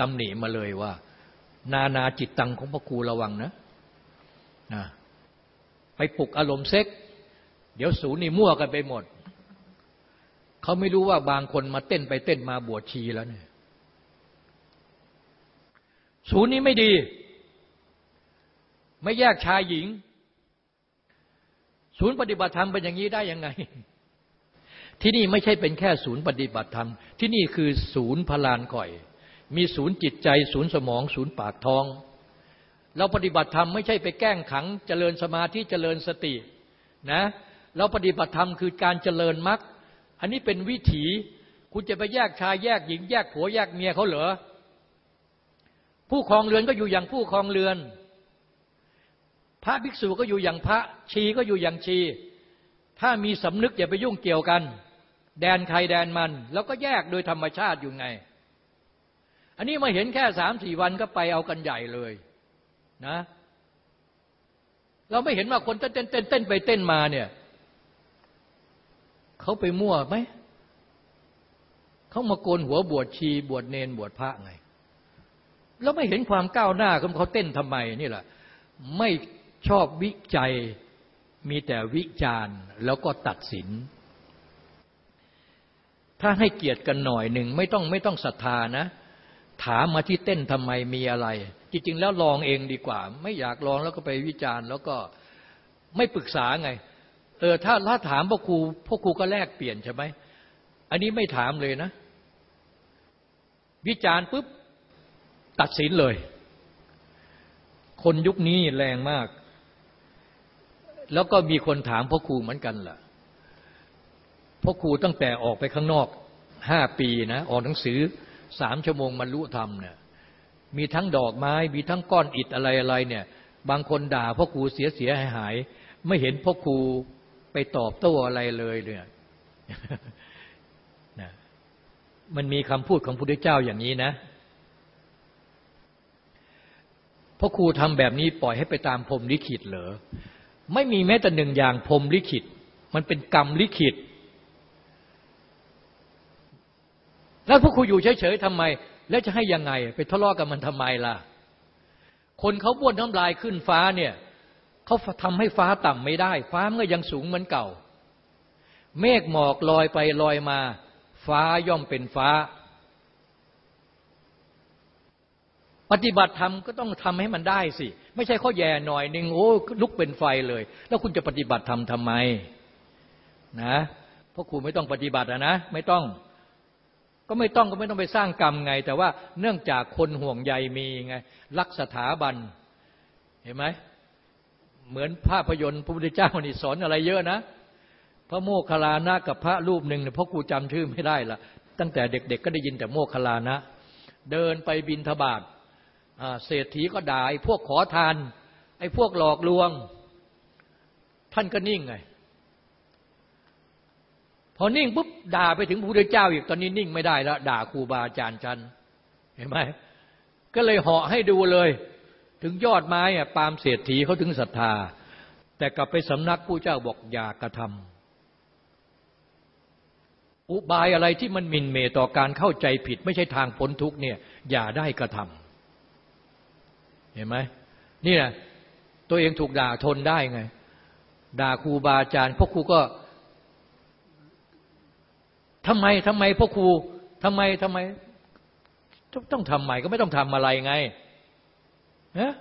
ตำหนิมาเลยว่า นานาจิตตังของพระครูระวังนะนะ ไปปลุกอารมณ์เซ็ก เดี๋ยวสูนี่มั่วกันไปหมด เขาไม่รู้ว่าบางคนมาเต้นไปเต้นมาบวชชีแล้วเนี่ย ศูนย์นี้ไม่ดี ไม่แยกชายหญิง ศูนย์ปฏิบัติธรรมเป็นอย่างนี้ได้ยังไง ที่นี่ไม่ใช่เป็นแค่ศูนย์ปฏิบัติธรรม ที่นี่คือศูนย์พลานก่อย มีศูนย์จิตใจ ศูนย์สมอง ศูนย์ปากท้องเราปฏิบัติธรรมไม่ใช่ไปแกล้งขังเจริญสมาธิเจริญสตินะ เราปฏิบัติธรรมคือการเจริญมรรคอันนี้เป็นวิถี คุณจะไปแยกชายแยกหญิง แยกผัวแยกเมียเขาเหรอผู้ครองเรือนก็อยู่อย่างผู้ครองเรือน พระภิกษุก็อยู่อย่างพระชีก็อยู่อย่างชี ถ้ามีสำนึกอย่าไปยุ่งเกี่ยวกัน แดนใครแดนมัน แล้วก็แยกโดยธรรมชาติอยู่ไง อันนี้มาเห็นแค่สามสี่วันก็ไปเอากันใหญ่เลยนะ เราไม่เห็นว่าคนเต้นเต้นเต้นเต้นไปเต้นมาเนี่ย เขาไปมั่วไหมเขามาโกนหัวบวชชีบวชเนนบวชพระไง แล้วไม่เห็นความก้าวหน้าของเขาเต้นทำไมนี่แหละไม่ชอบวิจัยมีแต่วิจารณ์แล้วก็ตัดสิน ถ้าให้เกียรติกันหน่อยหนึ่งไม่ต้องไม่ต้องศรัทธานะ ถามมาที่เต้นทำไมมีอะไร จริง ๆ แล้วลองเองดีกว่า ไม่อยากลองแล้วก็ไปวิจารณ์ แล้วก็ไม่ปรึกษาไง เออถ้าถ้าถามพ่อครูพ่อครูก็แลกเปลี่ยนใช่ไหมอันนี้ไม่ถามเลยนะ วิจารณ์ปุ๊บตัดสินเลย คนยุคนี้แรงมาก แล้วก็มีคนถามพ่อครูเหมือนกันล่ะพ่อครูตั้งแต่ออกไปข้างนอกห้าปีนะออกหนังสือสามชั่วโมงมันรู้ธรรมเนี่ยมีทั้งดอกไม้ มีทั้งก้อนอิฐอะไรอะไรเนี่ย บางคนด่าพ่อครูเสียเสียหายหาย ไม่เห็นพ่อครู ตอบโต้อะไรเลยเนี่ยนะมันมีคำพูดของพระพุทธเจ้าอย่างนี้นะพ่อครูทำแบบนี้ปล่อยให้ไปตามพรมลิขิตเหรอไม่มีแม้แต่หนึ่งอย่างพรมลิขิต มันเป็นกรรมลิขิต แล้วพวกครูอยู่เฉยๆทำไม แล้วจะให้ยังไง ไปทะเลาะกับมันทำไมล่ะ คนเขาบ้วนน้ำลายขึ้นฟ้าเนี่ย เขาทำให้ฟ้าต่ำไม่ได้ ฟ้ามันก็ยังสูงเหมือนเก่า เมฆหมอกลอยไปลอยมา ฟ้าย่อมเป็นฟ้า ปฏิบัติธรรมก็ต้องทำให้มันได้สิ ไม่ใช่ข้อแย่หน่อยหนึ่งโอ้ลุกเป็นไฟเลย แล้วคุณจะปฏิบัติธรรมทำไมนะเพราะคุณไม่ต้องปฏิบัตินะ ไม่ต้องก็ไม่ต้องก็ไม่ต้องไปสร้างกรรมไง แต่ว่าเนื่องจากคนห่วงใยมีไงรักสถาบัน เห็นไหม เหมือนภาพยนตร์พระพุทธเจ้านี่สอนอะไรเยอะนะ พระโมคคัลลานะกับพระรูปหนึ่งเนี่ยพ่อกูจำชื่อไม่ได้ละตั้งแต่เด็กๆก็ได้ยินแต่โมคคัลลานะ เดินไปบินทบาทเศรษฐีก็ด่าไอ้พวกขอทาน ไอ้พวกหลอกลวง ท่านก็นิ่งไงพอนิ่งปุ๊บด่าไปถึงพระพุทธเจ้าอีกตอนนี้นิ่งไม่ได้แล้วด่าครูบาอาจารย์จันเห็นไหมก็เลยเหาะให้ดูเลย ถึงยอดไม้อะปามเศรษฐีเขาถึงศรัทธา แต่กลับไปสำนักผู้เจ้าบอกอย่ากระทำอุบายอะไรที่มันมินเมต่อการเข้าใจผิด ไม่ใช่ทางพ้นทุกเนี่ยอย่าได้กระทำเห็นไหมนี่นะตัวเองถูกด่าทนได้ไง ด่าครูบาอาจารย์พวกครูก็ทำไมทำไมพวกครูทำไมทำไม ต้องทำใหม่ก็ไม่ต้องทำอะไรไง นะ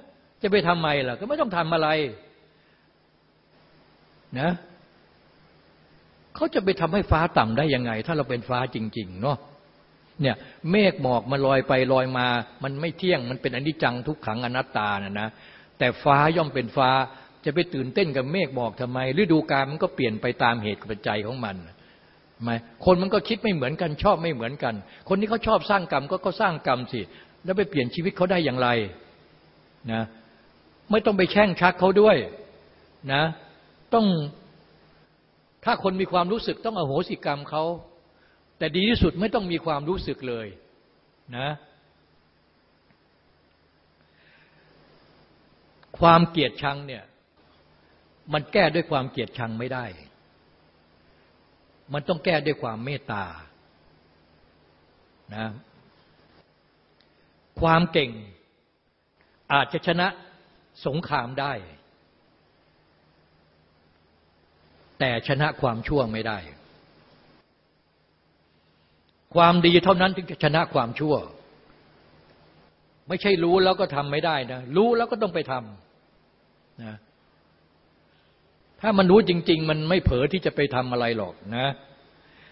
จะไปทำไมล่ะ ก็ไม่ต้องทำอะไรนะเขาจะไปทำให้ฟ้าต่ำได้ยังไง ถ้าเราเป็นฟ้าจริง ๆ เนาะเนี่ยเมฆหมอกมันลอยไปลอยมา มันไม่เที่ยง มันเป็นอนิจจังทุกขังอนัตตานะนะ แต่ฟ้าย่อมเป็นฟ้า จะไปตื่นเต้นกับเมฆหมอกทำไม ฤดูกาลมันก็เปลี่ยนไปตามเหตุปัจจัยของมันไหมคนมันก็คิดไม่เหมือนกัน ชอบไม่เหมือนกัน คนที่เขาชอบสร้างกรรมก็เขาสร้างกรรมสิ แล้วไปเปลี่ยนชีวิตเขาได้อย่างไร นะไม่ต้องไปแช่งชักเขาด้วยนะต้องถ้าคนมีความรู้สึกต้องอโหสิกรรมเขาแต่ดีที่สุดไม่ต้องมีความรู้สึกเลยนะความเกลียดชังเนี่ยมันแก้ด้วยความเกลียดชังไม่ได้ มันต้องแก้ด้วยความเมตตานะความเก่ง อาจจะชนะสงครามได้ แต่ชนะความชั่วไม่ได้ ความดีเท่านั้นถึงจะชนะความชั่ว ไม่ใช่รู้แล้วก็ทำไม่ได้นะรู้แล้วก็ต้องไปทำนะถ้ามันรู้จริง ๆ มันไม่เผลอที่จะไปทำอะไรหรอกนะ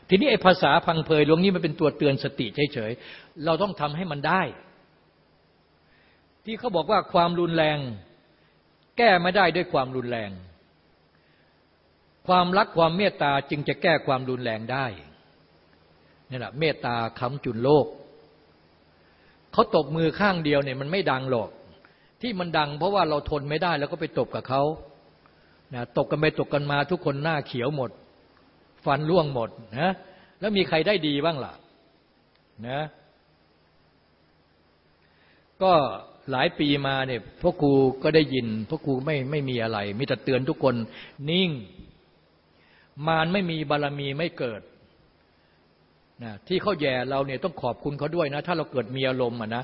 ทีนี้ไอ้ภาษาพังเพยลงนี้มันเป็นตัวเตือนสติเฉยๆเราต้องทำให้มันได้ ที่เขาบอกว่าความรุนแรง แก้ไม่ได้ด้วยความรุนแรง ความรักความเมตตาจึงจะแก้ความรุนแรงได้นี่แหละเมตตาค้ำจุนโลกเขาตบมือข้างเดียวเนี่ยมันไม่ดังหรอก ที่มันดังเพราะว่าเราทนไม่ได้แล้วก็ไปตบกับเขานะตกกันไปตกกันมาทุกคนหน้าเขียวหมด ฟันร่วงหมดนะแล้วมีใครได้ดีบ้างล่ะนะก็ หลายปีมาเนี่ยพ่อครูก็ได้ยินพ่อครูไม่ไม่มีอะไร มีแต่เตือนทุกคนนิ่ง มารไม่มีบารรมีไม่เกิดนะที่เขาแย่เราเนี่ยต้องขอบคุณเขาด้วยนะ ถ้าเราเกิดมีอารมณ์อะนะ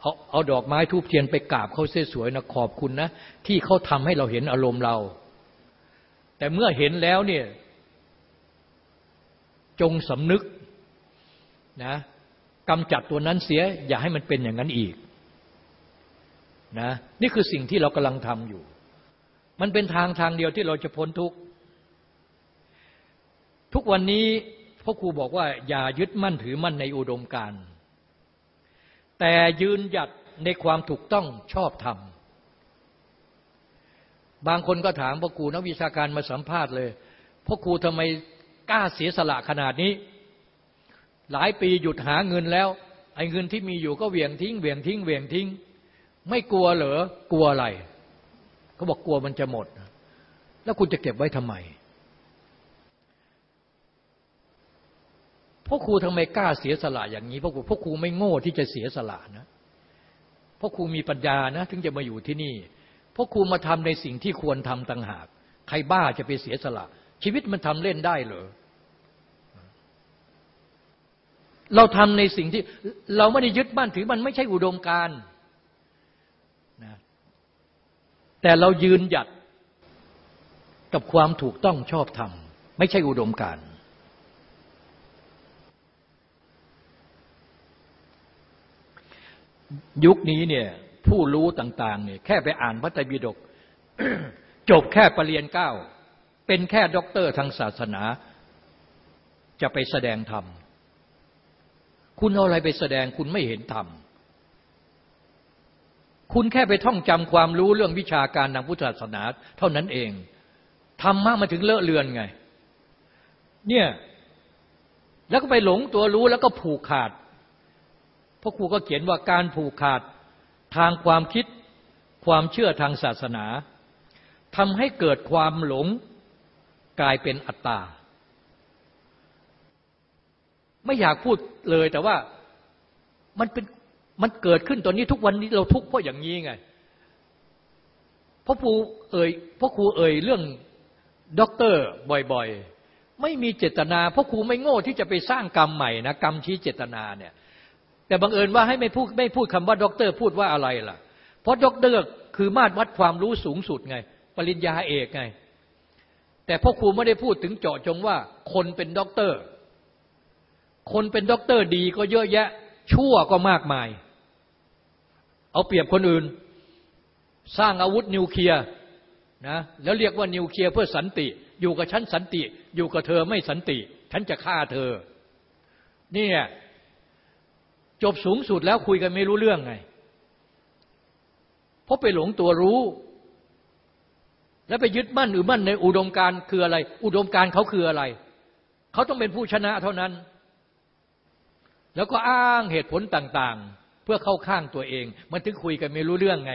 เอาเอาดอกไม้ทูบเทียนไปกราบเขาเสียสวยนะขอบคุณนะ ที่เขาทำให้เราเห็นอารมณ์เรา แต่เมื่อเห็นแล้วเนี่ย จงสำนึกนะกำจัดตัวนั้นเสีย อย่าให้มันเป็นอย่างนั้นอีก นะนี่คือสิ่งที่เรากำลังทำอยู่ มันเป็นทางทางเดียวที่เราจะพ้นทุกข์ทุกวันนี้พ่อครูบอกว่า อย่ายึดมั่นถือมั่นในอุดมการแต่ยืนหยัดในความถูกต้องชอบธรรมบางคนก็ถามพ่อครูนักวิชาการมาสัมภาษณ์เลยพ่อครูทำไมกล้าเสียสละขนาดนี้ หลายปีหยุดหาเงินแล้ว ไอ้เงินที่มีอยู่ก็เหวี่ยงทิ้งเหวี่ยงทิ้งเหวี่ยงทิ้ง ไม่กลัวเหรอกลัวอะไรเขาบอกกลัวมันจะหมด แล้วคุณจะเก็บไว้ทำไมพ่อครูทำไมกล้าเสียสละอย่างนี้พ่อครูพ่อครูไม่โง่ที่จะเสียสละนะพ่อครูมีปัญญานะ ถึงจะมาอยู่ที่นี่พ่อครูมาทำในสิ่งที่ควรทำต่างหาก ใครบ้าจะไปเสียสละ ชีวิตมันทำเล่นได้เหรอเราทำในสิ่งที่เราไม่ได้ยึดบ้านถือมันไม่ใช่อุดมการนะ แต่เรายืนหยัดกับความถูกต้องชอบธรรม ไม่ใช่อุดมการ ยุคนี้เนี่ยผู้รู้ต่างๆเนี่ยแค่ไปอ่านพระไตรปิฎกจบแค่ปรริญญาเก้า เป็นแค่ด็อกเตอร์ทางศาสนา จะไปแสดงธรรม คุณเอาอะไรไปแสดงคุณไม่เห็นธรรม คุณแค่ไปท่องจำความรู้เรื่องวิชาการทางพุทธศาสนา เท่านั้นเองธรรมะมาถึงเลอะเลือนไง เนี่ยแล้วก็ไปหลงตัวรู้แล้วก็ผูกขาดพราะครูก็เขียนว่าการผูกขาดทางความคิดความเชื่อทางศาสนาทำให้เกิดความหลงกลายเป็นอัตตา ไม่อยากพูดเลยแต่ว่ามันเป็น มันเกิดขึ้นตอนนี้ทุกวันนี้เราทุกข์เพราะอย่างนี้ไงพ่อครูเอ่ยพ่อครูเอ่ยเรื่องด็อกเตอร์บ่อยๆ ไม่มีเจตนาพ่อครูไม่โง่ที่จะไปสร้างกรรมใหม่นะกรรมชี้เจตนาเนี่ยแต่บังเอิญว่าให้ไม่พูดไม่พูดคำว่าด็อกเตอร์พูดว่าอะไรล่ะ เพราะด็อกเตอร์คือมาตรวัดความรู้สูงสุดไง ปริญญาเอกไง แต่พ่อครูไม่ได้พูดถึงเจาะจงว่า คนเป็นด็อกเตอร์ คนเป็นด็อกเตอร์ดีก็เยอะแยะ ชั่วก็มากมาย เอาเปรียบคนอื่น สร้างอาวุธนิวเคลียร์นะแล้วเรียกว่านิวเคลียร์เพื่อสันติ อยู่กับฉันสันติ อยู่กับเธอไม่สันติ ฉันจะฆ่าเธอเนี่ยจบสูงสุดแล้วคุยกันไม่รู้เรื่องไง เพราะไปหลงตัวรู้ แล้วไปยึดมั่นหรือมั่นในอุดมการคืออะไร อุดมการเขาคืออะไร เขาต้องเป็นผู้ชนะเท่านั้น แล้วก็อ้างเหตุผลต่าง ๆ พื่อเข้าข้างตัวเอง มันถึงคุยกันไม่รู้เรื่องไง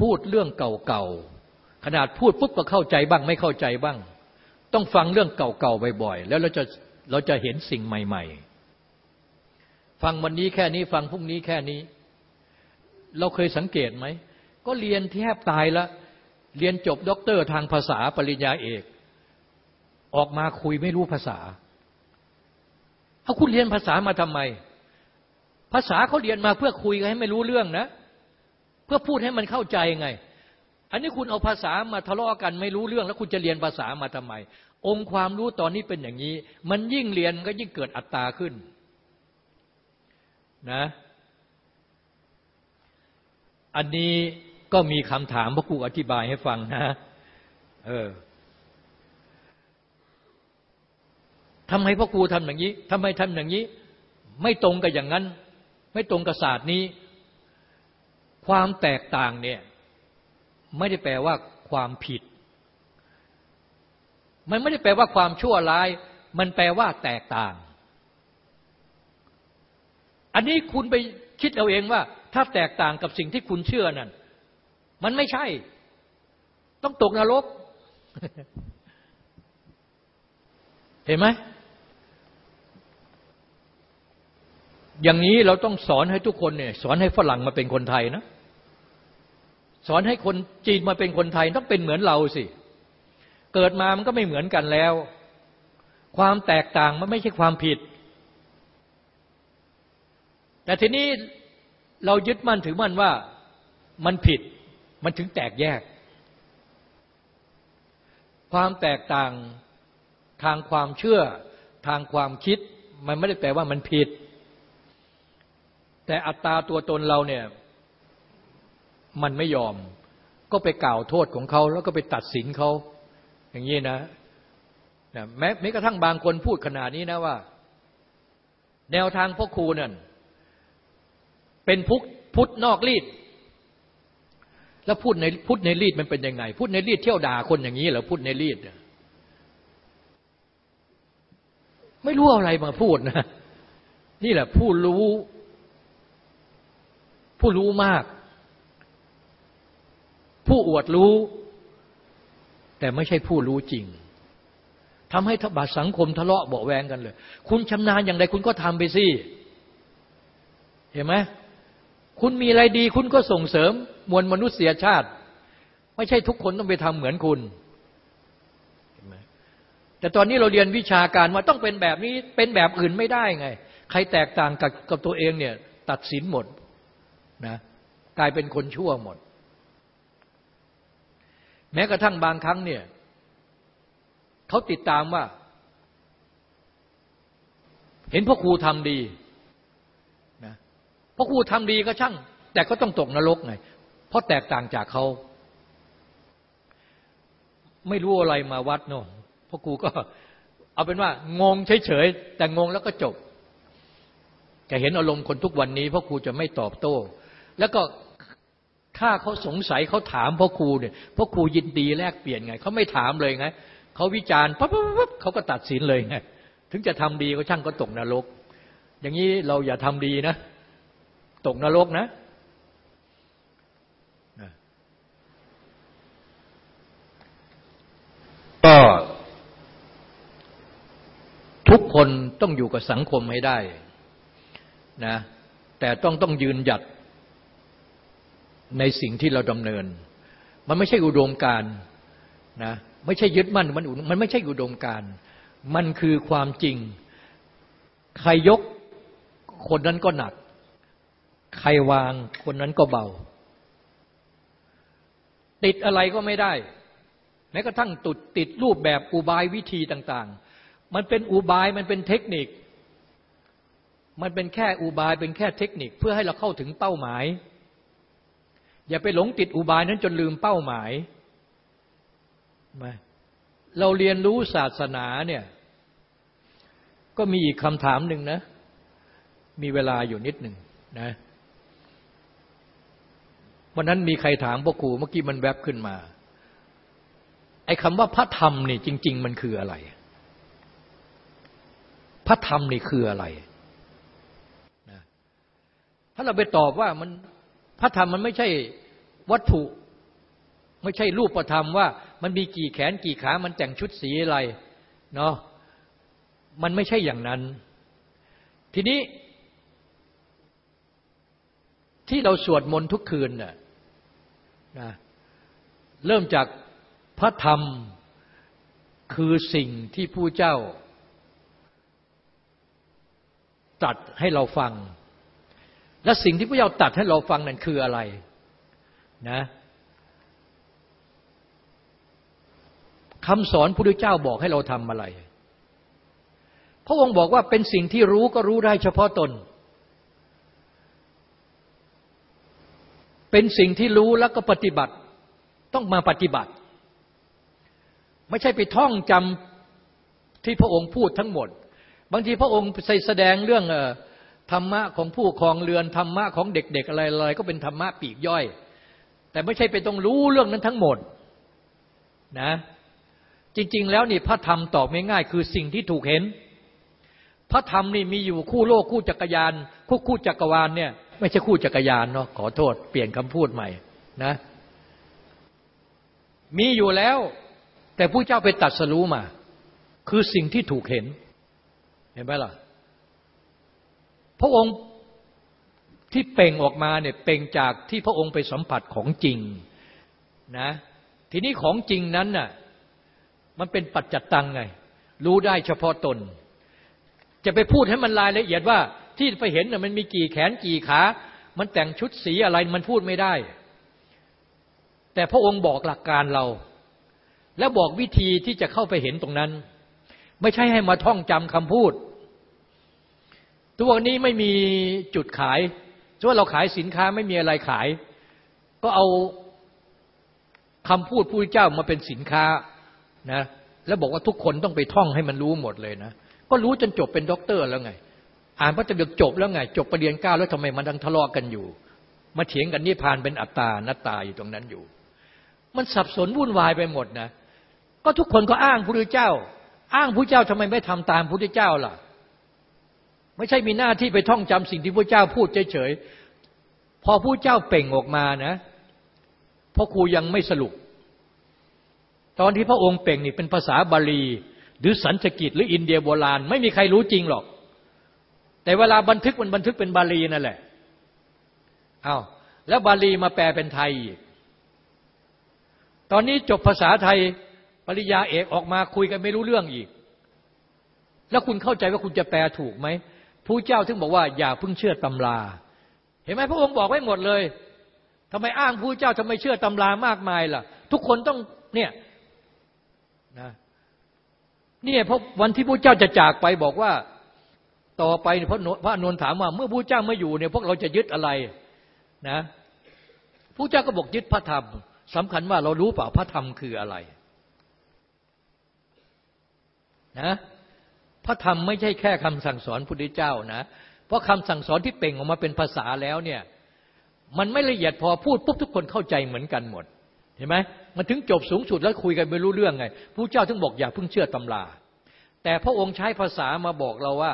พูดเรื่องเก่าๆขนาดพูดปุ๊บก็เข้าใจบ้าง ไม่เข้าใจบ้าง ต้องฟังเรื่องเก่าๆบ่อยๆแล้วเราจะเราจะเห็นสิ่งใหม่ ๆ ฟังวันนี้แค่นี้ฟังพรุ่งนี้แค่นี้ เราเคยสังเกตไหมก็เรียนแทบตายล้วเรียนจบด็อกเตอร์ทางภาษาปริญญาเอก ออกมาคุยไม่รู้ภาษา เอาคุณเรียนภาษามาทำไม ภาษาเขาเรียนมาเพื่อคุยให้ไม่รู้เรื่องนะ เพื่อพูดให้มันเข้าใจไง อันนี้คุณเอาภาษามาทะเลาะกันไม่รู้เรื่อง แล้วคุณจะเรียนภาษามาทำไม องค์ความรู้ตอนนี้เป็นอย่างนี้ มันยิ่งเรียนก็ยิ่งเกิดอัตตาขึ้นนะ อันนี้ก็มีคำถามพระครูอธิบายให้ฟังนะ เออ ทำไมพระครูทำอย่างนี้ทำไมทำอย่างนี้ ไม่ตรงกับอย่างนั้น ไม่ตรงกับศาสตร์นี้ ความแตกต่างเนี่ยไม่ได้แปลว่าความผิด มันไม่ได้แปลว่าความชั่วร้าย มันแปลว่าแตกต่าง อันนี้คุณไปคิดเอาเองว่า ถ้าแตกต่างกับสิ่งที่คุณเชื่อนั่นมันไม่ใช่ ต้องตกนรก เห็นไหม อย่างนี้เราต้องสอนให้ทุกคนเนี่ยสอนให้ฝรั่งมาเป็นคนไทยนะ สอนให้คนจีนมาเป็นคนไทยต้องเป็นเหมือนเราสิ เกิดมามันก็ไม่เหมือนกันแล้ว ความแตกต่างมันไม่ใช่ความผิด แต่ทีนี้เรายึดมั่นถือมั่นว่ามันผิดมันถึงแตกแยก ความแตกต่างทางความเชื่อทางความคิด มันไม่ได้แปลว่ามันผิด แต่อัตตาตัวตนเราเนี่ย มันไม่ยอม ก็ไปกล่าวโทษของเขา แล้วก็ไปตัดสินเขาอย่างนี้นะแม้แม้กระทั่งบางคนพูดขนาดนี้นะว่า แนวทางพ่อครูนั่นเป็นพุทธพุทธนอกรีดแล้วพูดในพุทธในรีดมันเป็นยังไง พูดในรีดเที่ยวด่าคนอย่างนี้เหรอพูดในรีดไม่รู้อะไรมาพูดนะ นี่แหละผู้รู้ ผู้รู้มาก ผู้อวดรู้ แต่ไม่ใช่ผู้รู้จริงทำให้ทบาสังคมทะเลาะเบาแวงกันเลย คุณชำนาญอย่างไรคุณก็ทำไปสิ เห็นไหมคุณมีอะไรดีคุณก็ส่งเสริมมวลมนุษยชาติ ไม่ใช่ทุกคนต้องไปทำเหมือนคุณแต่ตอนนี้เราเรียนวิชาการว่าต้องเป็นแบบนี้เป็นแบบอื่นไม่ได้ไง ใครแตกต่างกับกับตัวเองเนี่ย ตัดสินหมด นะกลายเป็นคนชั่วหมด แม้กระทั่งบางครั้งเนี่ยเขาติดตามว่า เห็นพ่อครูทำดีนะพ่อครูทำดีก็ช่าง แต่ก็ต้องตกนรกไงเพราะแตกต่างจากเขา ไม่รู้อะไรมาวัดเนาะพ่อครูก็เอาเป็นว่างงเฉยๆแต่งงแล้วก็จบ จะเห็นอารมณ์คนทุกวันนี้พ่อครูจะไม่ตอบโต้ แล้วก็ถ้าเขาสงสัยเขาถามพ่อครูเนี่ยพ่อครูยินดีแลกเปลี่ยนไงเขาไม่ถามเลยไงเขาวิจารณ์ปั๊บปั๊บปั๊บเขาก็ตัดสินเลยไงถึงจะทำดีก็ช่างก็ตกนรก อย่างนี้เราอย่าทำดีนะ ตกนรกนะก็ทุกคนต้องอยู่กับสังคมให้ได้นะแต่ต้องต้องยืนหยัด ในสิ่งที่เราดำเนิน มันไม่ใช่อุดมการนะไม่ใช่ยึดมั่นมันมันไม่ใช่อุดมการ มันคือความจริง ใครยกคนนั้นก็หนัก ใครวางคนนั้นก็เบา ติดอะไรก็ไม่ได้ แม้กระทั่งตุดติดรูปแบบอุบายวิธีต่างๆ มันเป็นอุบายมันเป็นเทคนิค มันเป็นแค่อุบายเป็นแค่เทคนิคเพื่อให้เราเข้าถึงเป้าหมาย อย่าไปหลงติดอุบายนั้นจนลืมเป้าหมายไหมเราเรียนรู้ศาสนาเนี่ย ก็มีอีกคำถามหนึ่งนะ มีเวลาอยู่นิดหนึ่งนะวันนั้นมีใครถามพ่อครูเมื่อกี้มันแวบขึ้นมา ไอ้คำว่าพระธรรมนี่จริง ๆ มันคืออะไร พระธรรมนี่คืออะไรนะถ้าเราไปตอบว่ามัน พระธรรมมันไม่ใช่วัตถุ ไม่ใช่รูปธรรมว่า มันมีกี่แขนกี่ขา มันแต่งชุดสีอะไรเนาะมันไม่ใช่อย่างนั้น ทีนี้ ที่เราสวดมนต์ทุกคืนน่ะนะเริ่มจากพระธรรมคือสิ่งที่ผู้เจ้าตัดให้เราฟัง และสิ่งที่ผู้เจ้าตัดให้เราฟังนั่นคืออะไรนะคำสอนพระพุทธเจ้าบอกให้เราทำอะไร พระองค์บอกว่าเป็นสิ่งที่รู้ก็รู้ได้เฉพาะตน เป็นสิ่งที่รู้แล้วก็ปฏิบัติต้องมาปฏิบัติ ไม่ใช่ไปท่องจำที่พระองค์พูดทั้งหมด บางทีพระองค์ใส่แสดงเรื่อง ธรรมะของผู้ครองเรือนธรรมะของเด็ก ๆ อะไรๆก็เป็นธรรมะปีกย่อย แต่ไม่ใช่ไปต้องรู้เรื่องนั้นทั้งหมดนะจริง ๆ แล้วนี่พระธรรมตอบง่ายๆคือสิ่งที่ถูกเห็น พระธรรมนี่มีอยู่คู่โลกคู่จักรยานคู่คู่จักรวาลเนี่ยไม่ใช่คู่จักรยานเนาะขอโทษเปลี่ยนคำพูดใหม่นะ มีอยู่แล้ว แต่ผู้เจ้าไปตัดสรู้มา คือสิ่งที่ถูกเห็น เห็นไหมล่ะ ระองค์ที่เป่งออกมาเนี่ยเป่งจากที่พระองค์ไปสัมผัสของจริงนะทีนี้ของจริงนั้นน่ะมันเป็นปัจจตังไง รู้ได้เฉพาะตน จะไปพูดให้มันรายละเอียดว่า ที่ไปเห็นน่ะมันมีกี่แขนกี่ขา มันแต่งชุดสีอะไรมันพูดไม่ได้ แต่พระองค์บอกหลักการเรา แล้วบอกวิธีที่จะเข้าไปเห็นตรงนั้น ไม่ใช่ให้มาท่องจำคำพูด ตัวนี้ไม่มีจุดขายถ้าเราขายสินค้าไม่มีอะไรขาย ก็เอาคำพูดผู้เจ้ามาเป็นสินค้านะแล้วบอกว่าทุกคนต้องไปท่องให้มันรู้หมดเลยนะ ก็รู้จนจบเป็นด็อกเตอร์แล้วไง อ่านพระจะจบแล้วไง จบประเรียนเก้าแล้วทำไมมันดังทะเลาะกันอยู่ มาเถียงกันนิพพานเป็นอัตตานัตตาอยู่ตรงนั้นอยู่ มันสับสนวุ่นวายไปหมดนะ ก็ทุกคนก็อ้างพระเจ้า อ้างพระเจ้าทำไมไม่ทำตามพระเจ้าล่ะ ไม่ใช่มีหน้าที่ไปท่องจำสิ่งที่พระเจ้าพูดเฉยๆ พอพระเจ้าเป่งออกมานะพ่อครูยังไม่สรุป ตอนที่พระองค์เป่งนี่เป็นภาษาบาลี หรือสันสกิตหรืออินเดียโบราณ ไม่มีใครรู้จริงหรอก แต่เวลาบันทึกมันบันทึกเป็นบาลีนั่นแหละอา้าวแล้วบาลีมาแปลเป็นไทยอีกตอนนี้จบภาษาไทยปริยาเอกออกมาคุยกันไม่รู้เรื่องอีก แล้วคุณเข้าใจว่าคุณจะแปลถูกไหม ผู้เจ้าถึงบอกว่าอย่าเพิ่งเชื่อตำรา เห็นไหมพระองค์บอกไว้หมดเลยทำไมอ้างผู้เจ้าทำไมเชื่อตำรามากมายล่ะ ทุกคนต้องเนี่ยนะนี่เพราะวันที่พระเจ้าจะจากไปบอกว่าต่อไปพระพระนนถามว่า เมื่อพระเจ้าไม่อยู่เนี่ยพวกเราจะยึดอะไรนะพระเจ้าก็บอกยึดพระธรรมสำคัญว่าเรารู้เปล่าพระธรรมคืออะไรนะ พระธรรมไม่ใช่แค่คำสั่งสอนพุทธเจ้านะ เพราะคำสั่งสอนที่เป่งออกมาเป็นภาษาแล้วเนี่ยมันไม่ละเอียดพอพูดปุ๊บทุกคนเข้าใจเหมือนกันหมด เห็นไหมมันถึงจบสูงสุดแล้วคุยกันไม่รู้เรื่องไงพระเจ้าถึงบอกอย่าเพิ่งเชื่อตำรา แต่พระองค์ใช้ภาษามาบอกเราว่า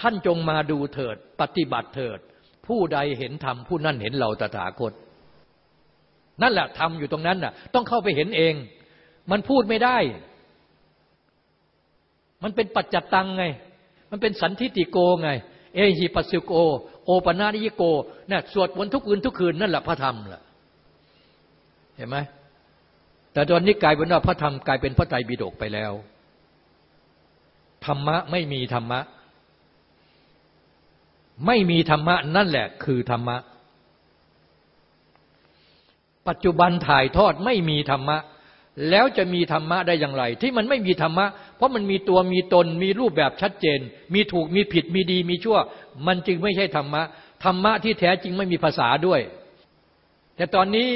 ท่านจงมาดูเถิด ปฏิบัติเถิด ผู้ใดเห็นธรรมผู้นั้นเห็นเราตถาคต นั่นแหละทำอยู่ตรงนั้นน่ะ ต้องเข้าไปเห็นเอง มันพูดไม่ได้ มันเป็นปัจจตังไง มันเป็นสันทิติโกไง เอหิปัสสิโก โอปนานิโกนี่ยสวดวนทุกคืนทุกคืนนั่นแหละพระธรรมแหละเห็นไหมแต่ตอนนี้กลายเป็นว่าพระธรรมกลายเป็นพระไตรปิฎกไปแล้ว ธรรมะไม่มีธรรมะ ไม่มีธรรมะนั่นแหละ คือธรรมะ ปัจจุบันถ่ายทอดไม่มีธรรมะ แล้วจะมีธรรมะได้อย่างไร ที่มันไม่มีธรรมะ เพราะมันมีตัวมีตนมีรูปแบบชัดเจน มีถูกมีผิดมีดีมีชั่ว มันจึงไม่ใช่ธรรมะธรรมะที่แท้จริงไม่มีภาษาด้วย แต่ตอนนี้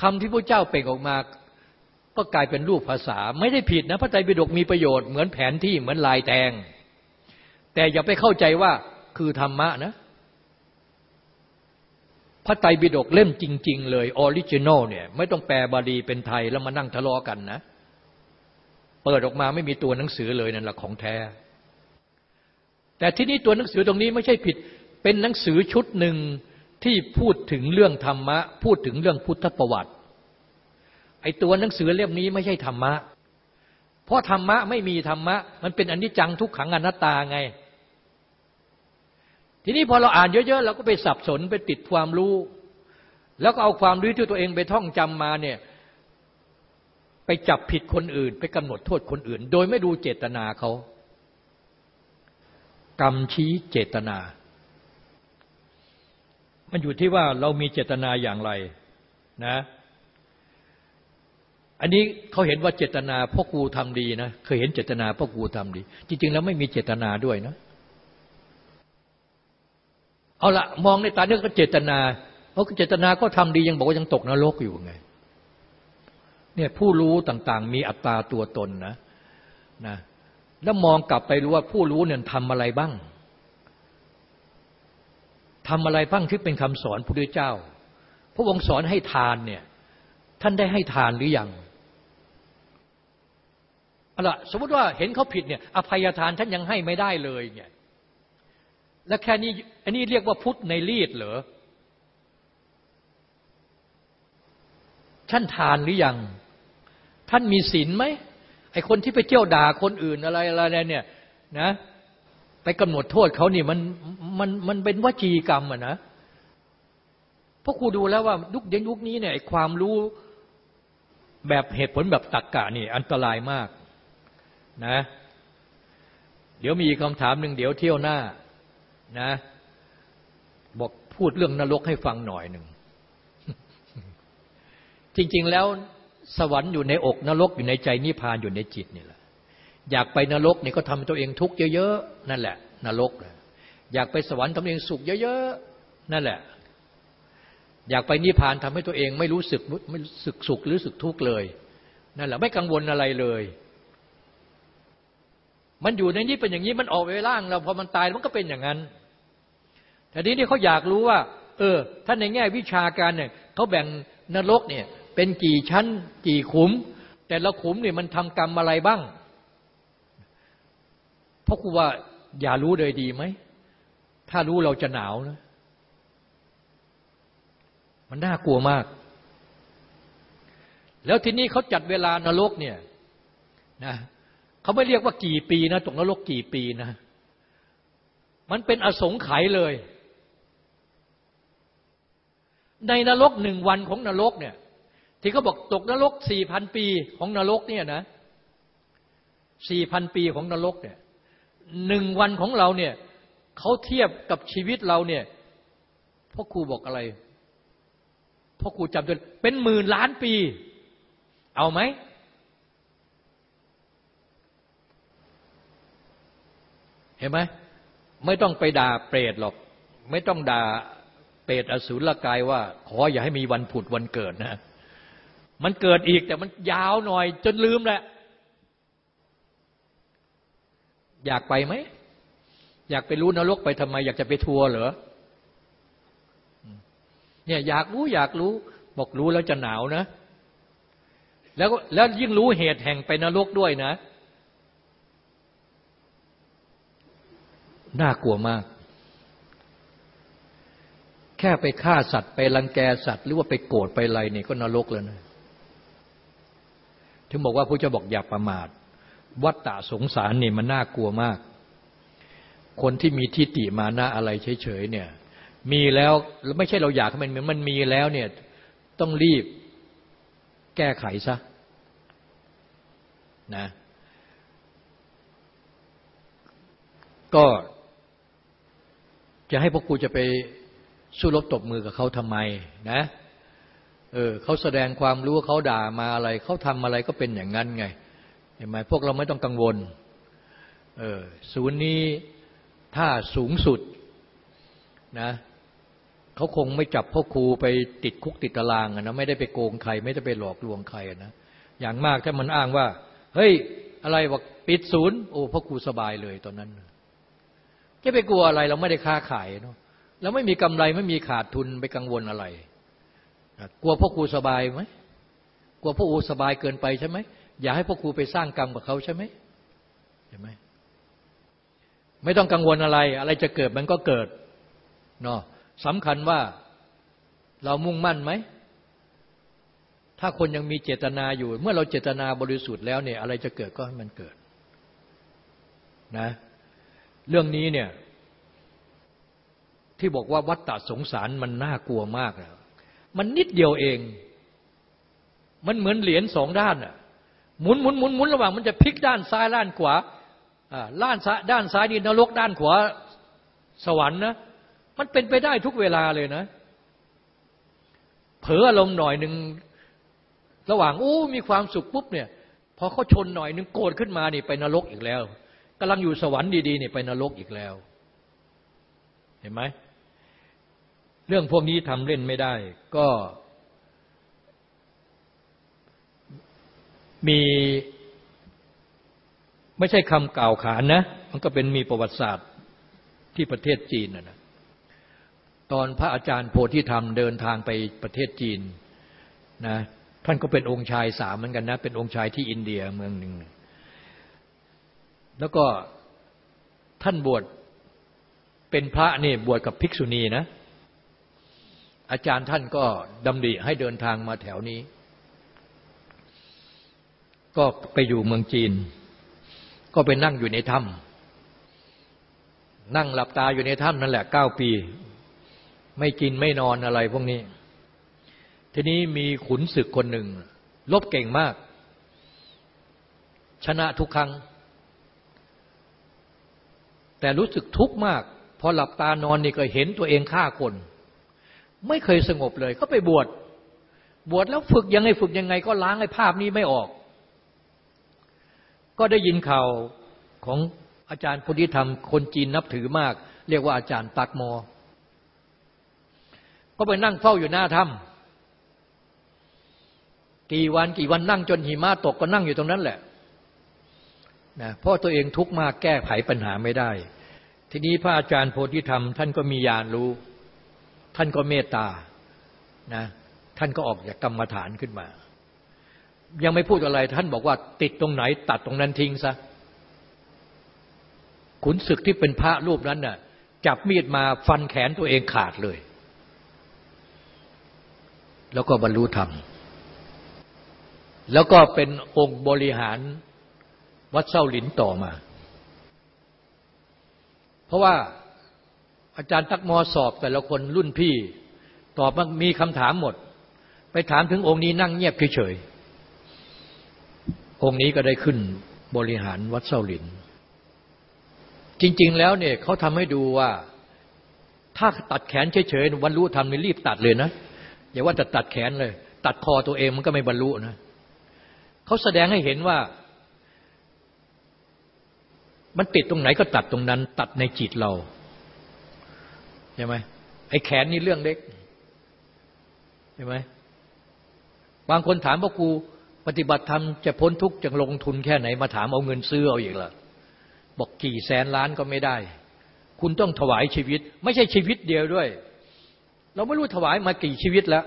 คำที่พระเจ้าเปล่งออกมา ก็กลายเป็นรูปภาษา ไม่ได้ผิดนะพระไตรปิฎกมีประโยชน์เหมือนแผนที่เหมือนลายแทง แต่อย่าไปเข้าใจว่าคือธรรมะนะ พระไตรปิฎกเล่มจริง ๆ เลย original เนี่ยไม่ต้องแปลบาลีเป็นไทยแล้วมานั่งทะเลาะกันนะ เปิดออกมาไม่มีตัวหนังสือเลยนั่นแหละของแท้ แต่ที่นี้ตัวหนังสือตรงนี้ไม่ใช่ผิดเป็นหนังสือชุดหนึ่งที่พูดถึงเรื่องธรรมะ พูดถึงเรื่องพุทธประวัติ ไอตัวหนังสือเล่มนี้ไม่ใช่ธรรมะ เพราะธรรมะไม่มีธรรมะ มันเป็นอนิจจังทุกขังอนัตตาไง ทีนี้พอเราอ่านเยอะๆเราก็ไปสับสนไปติดความรู้ แล้วก็เอาความรู้ที่ตัวเองไปท่องจำมาเนี่ยไปจับผิดคนอื่น ไปกำหนดโทษคนอื่น โดยไม่ดูเจตนาเขากรรมชี้เจตนา มันอยู่ที่ว่าเรามีเจตนาอย่างไรนะ อันนี้เขาเห็นว่าเจตนาพ่อครูทำดีนะ เคยเห็นเจตนาพ่อครูทำดี จริง ๆ แล้วไม่มีเจตนาด้วยนะ เอาละมองในตาเนื้อก็เจตนาเขาะเจตนาก็ทำดียังบอกว่ายังตกนรกอยู่ไงเนี่ยผู้รู้ต่างๆ มีอัตตาตัวตนนะนะแล้วมองกลับไปรู้ว่าผู้รู้เนี่ยทำอะไรบ้างทำอะไรบ้างที่เป็นคำสอนพระพุทธเจ้า พระองค์สอนให้ทานเนี่ยท่านได้ให้ทานหรือยังเอาละสมมติว่าเห็นเขาผิดเนี่ยอภัยทานท่านยังให้ไม่ได้เลยเนี่ย และแค่นี้อันนี้เรียกว่าพุทธในรีดเหรอท่านทานหรือยัง ท่านมีศีลไหมไอคนที่ไปเที่ยวด่าคนอื่นอะไรอะไรเนี่ย นะ ไปกำหนดโทษเขานี่มันมันมันเป็นวจีกรรมอะนะเพราะครูดูแล้วว่ายุคเย็นยุคนี้เนี่ยความรู้แบบเหตุผลแบบตรรกกะนี่ อันตรายมากนะ เดี๋ยวมีคำถามหนึ่งเดี๋ยวเที่ยวหน้า นะบอกพูดเรื่องนรกให้ฟังหน่อยหนึ่ง จริง ๆ แล้วสวรรค์อยู่ในอกนรกอยู่ในใจนิพพานอยู่ในจิตนี่แหละ อยากไปนรกนี่ก็ทำตัวเองทุกข์เยอะๆนั่นแหละ นรกอยากไปสวรรค์ทำตัวเองสุขเยอะๆนั่นแหละ อยากไปนิพพานทำให้ตัวเองไม่รู้สึกไม่รู้สึกสุขหรือสึกทุกข์เลย นั่นแหละ ไม่กังวลอะไรเลย มันอยู่ในนี้เป็นอย่างนี้มันออกไปร่างเราพอมันตายมันก็เป็นอย่างนั้น ต่ทีนี้เขาอยากรู้ว่า เออถ้าในแง่วิชาการเนี่ยเขาแบ่งนรกเนี่ย เป็นกี่ชั้น กี่ขุม แต่ละขุมเนี่ยมันทำกรรมอะไรบ้างเพราะครูว่าอย่ารู้เลยดีไหม ถ้ารู้เราจะหนาวนะ มันน่ากลัวมาก แล้วทีนี้เขาจัดเวลานรกเนี่ยนะเขาไม่เรียกว่ากี่ปีนะตกนรกกี่ปีนะ มันเป็นอสงไขยเลย ในนรกหนึ่งวันของนรกเนี่ย ที่เขาบอกตกนรกสี่พันปีของนรกเนี่ยนะสี่พันปีของนรกเนี่ยหนึ่งวันของเราเนี่ยเขาเทียบกับชีวิตเราเนี่ยพ่อครูบอกอะไรพ่อครูจำได้เป็นหมื่นล้านปี เอาไหมเห็นไหมไม่ต้องไปด่าเปรตหรอก ไม่ต้องด่า เปรตอสูรกายว่า ขออย่าให้มีวันผุดวันเกิดนะ มันเกิดอีกแต่มันยาวหน่อย จนลืมแหละ อยากไปไหม อยากไปรู้นรกไปทำไม อยากจะไปทัวร์เหรอเนี่ยอยากรู้อยากรู้ บอกรู้แล้วจะหนาวนะ แล้วแล้วยิ่งรู้เหตุแห่งไปนรกด้วยนะ น่ากลัวมาก แค่ไปฆ่าสัตว์ไปรังแกสัตว์ หรือว่าไปโกรธไปอะไรนี่ก็นรกแล้วนะถึงบอกว่าพระเจ้าบอกอย่าประมาท วัฏฏะสงสารนี่มันน่ากลัวมาก คนที่มีทิฏฐิมานะอะไรเฉยๆเนี่ยมีแล้วไม่ใช่เราอยากให้มันมันมีแล้วเนี่ยต้องรีบแก้ไขซะนะก็จะให้พวกกูจะไป สู้รบตบมือกับเขาทำไมนะเออเขาแสดงความรู้เขาด่ามาอะไรเขาทำอะไรก็เป็นอย่างนั้นไงเห็นไหมพวกเราไม่ต้องกังวลเออศูนย์นี้ถ้าสูงสุดนะเขาคงไม่จับพ่อครูไปติดคุกติดตารางนะไม่ได้ไปโกงใคร ไม่ได้ไปหลอกลวงใครนะอย่างมากถ้ามันอ้างว่า เฮ้ย อะไรบอกปิดศูนย์โอ้พ่อครูสบายเลยตอนนั้นจะไปกลัวอะไรเราไม่ได้ค้าขายเนาะ เราไม่มีกำไรไม่มีขาดทุนไปกังวลอะไร กลัวพ่อครูสบายไหมกลัวพ่อครูสบายเกินไปใช่ไหมอย่าให้พ่อครูไปสร้างกรรมกับเขาใช่ไหมเห็นไหมไม่ต้องกังวลอะไร อะไรจะเกิดมันก็เกิดเนาะสำคัญว่าเรามุ่งมั่นไหม ถ้าคนยังมีเจตนาอยู่ เมื่อเราเจตนาบริสุทธิ์แล้วเนี่ย อะไรจะเกิดก็ให้มันเกิดนะ เรื่องนี้เนี่ย ที่บอกว่าวัฏฏะสงสารมันน่ากลัวมากนะมันนิดเดียวเอง มันเหมือนเหรียญสองด้านอะหมุนหมุนหมุนหมุนระหว่างมันจะพลิกด้านซ้ายด้านขวาด้านซ้ายด้านซ้ายนี่นรกด้านขวาสวรรค์นะมันเป็นไปได้ทุกเวลาเลยนะ เผลออารมณ์หน่อยหนึ่งระหว่างโอ้มีความสุขปุ๊บเนี่ยพอเขาชนหน่อยหนึ่งโกรธขึ้นมานี่ไปนรกอีกแล้วกำลังอยู่สวรรค์ดีๆนี่ไปนรกอีกแล้ว เห็นไหม เรื่องพวกนี้ทำเล่นไม่ได้ ก็ มี ไม่ใช่คำกล่าวขานนะ มันก็เป็นมีประวัติศาสตร์ที่ประเทศจีนนะตอนพระอาจารย์โพธิธรรมเดินทางไปประเทศจีนนะท่านก็เป็นองค์ชายสามเหมือนกันนะ เป็นองค์ชายที่อินเดียเมืองหนึ่ง แล้วก็ท่านบวชเป็นพระนี่บวชกับภิกษุณีนะ อาจารย์ท่านก็ดำริให้เดินทางมาแถวนี้ ก็ไปอยู่เมืองจีน ก็ไปนั่งอยู่ในถ้ำนั่งหลับตาอยู่ในถ้ำนั่นแหละเก้าปี ไม่กินไม่นอนอะไรพวกนี้ ทีนี้มีขุนศึกคนหนึ่งลบเก่งมาก ชนะทุกครั้ง แต่รู้สึกทุกข์มาก พอหลับตานอนนี่ก็เห็นตัวเองฆ่าคน ไม่เคยสงบเลยก็ไปบวชบวชแล้วฝึกยังไงฝึกยังไง ก็ล้างไอ้ภาพนี้ไม่ออก ก็ได้ยินข่าวของอาจารย์พุทธิธรรม คนจีนนับถือมาก เรียกว่าอาจารย์ตักมอ ก็ไปนั่งเฝ้าอยู่หน้าถ้ำกี่วันกี่วันนั่งจนหิมะตกก็นั่งอยู่ตรงนั้นแหละนะเพราะตัวเองทุกข์มากแก้ไขปัญหาไม่ได้ ทีนี้พระอาจารย์โพธิธรรม ท่านก็มีญาณรู้ ท่านก็เมตตานะท่านก็ออกจากกรรมฐานขึ้นมา ยังไม่พูดอะไร ท่านบอกว่า ติดตรงไหน ตัดตรงนั้นทิ้งซะขุนศึกที่เป็นพระรูปนั้นน่ะ จับมีดมาฟันแขนตัวเองขาดเลย แล้วก็บรรลุธรรม แล้วก็เป็นองค์บริหารวัดเส้าหลินต่อมา เพราะว่า อาจารย์ตักมอสอบแต่ละคนรุ่นพี่ ตอบมันมีคำถามหมด ไปถามถึงองค์นี้นั่งเงียบเฉยๆองค์นี้ก็ได้ขึ้นบริหารวัดเส้าหลิน จริง ๆ แล้วเนี่ยเขาทำให้ดูว่าถ้าตัดแขนเฉยๆบรรลุธรรมนี่รีบตัดเลยนะอย่าว่าจะตัดแขนเลย ตัดคอตัวเองมันก็ไม่บรรลุนะเขาแสดงให้เห็นว่า มันติดตรงไหนก็ตัดตรงนั้น ตัดในจิตเรา ใช่ไหมไอ้แขนนี่เรื่องเล็กใช่ไหมบางคนถามว่ากูปฏิบัติธรรมจะพ้นทุกข์จะลงทุนแค่ไหนมาถามเอาเงินซื้อเอาอีกล่ะบอกกี่แสนล้านก็ไม่ได้ คุณต้องถวายชีวิต ไม่ใช่ชีวิตเดียวด้วย เราไม่รู้ถวายมากี่ชีวิตแล้ว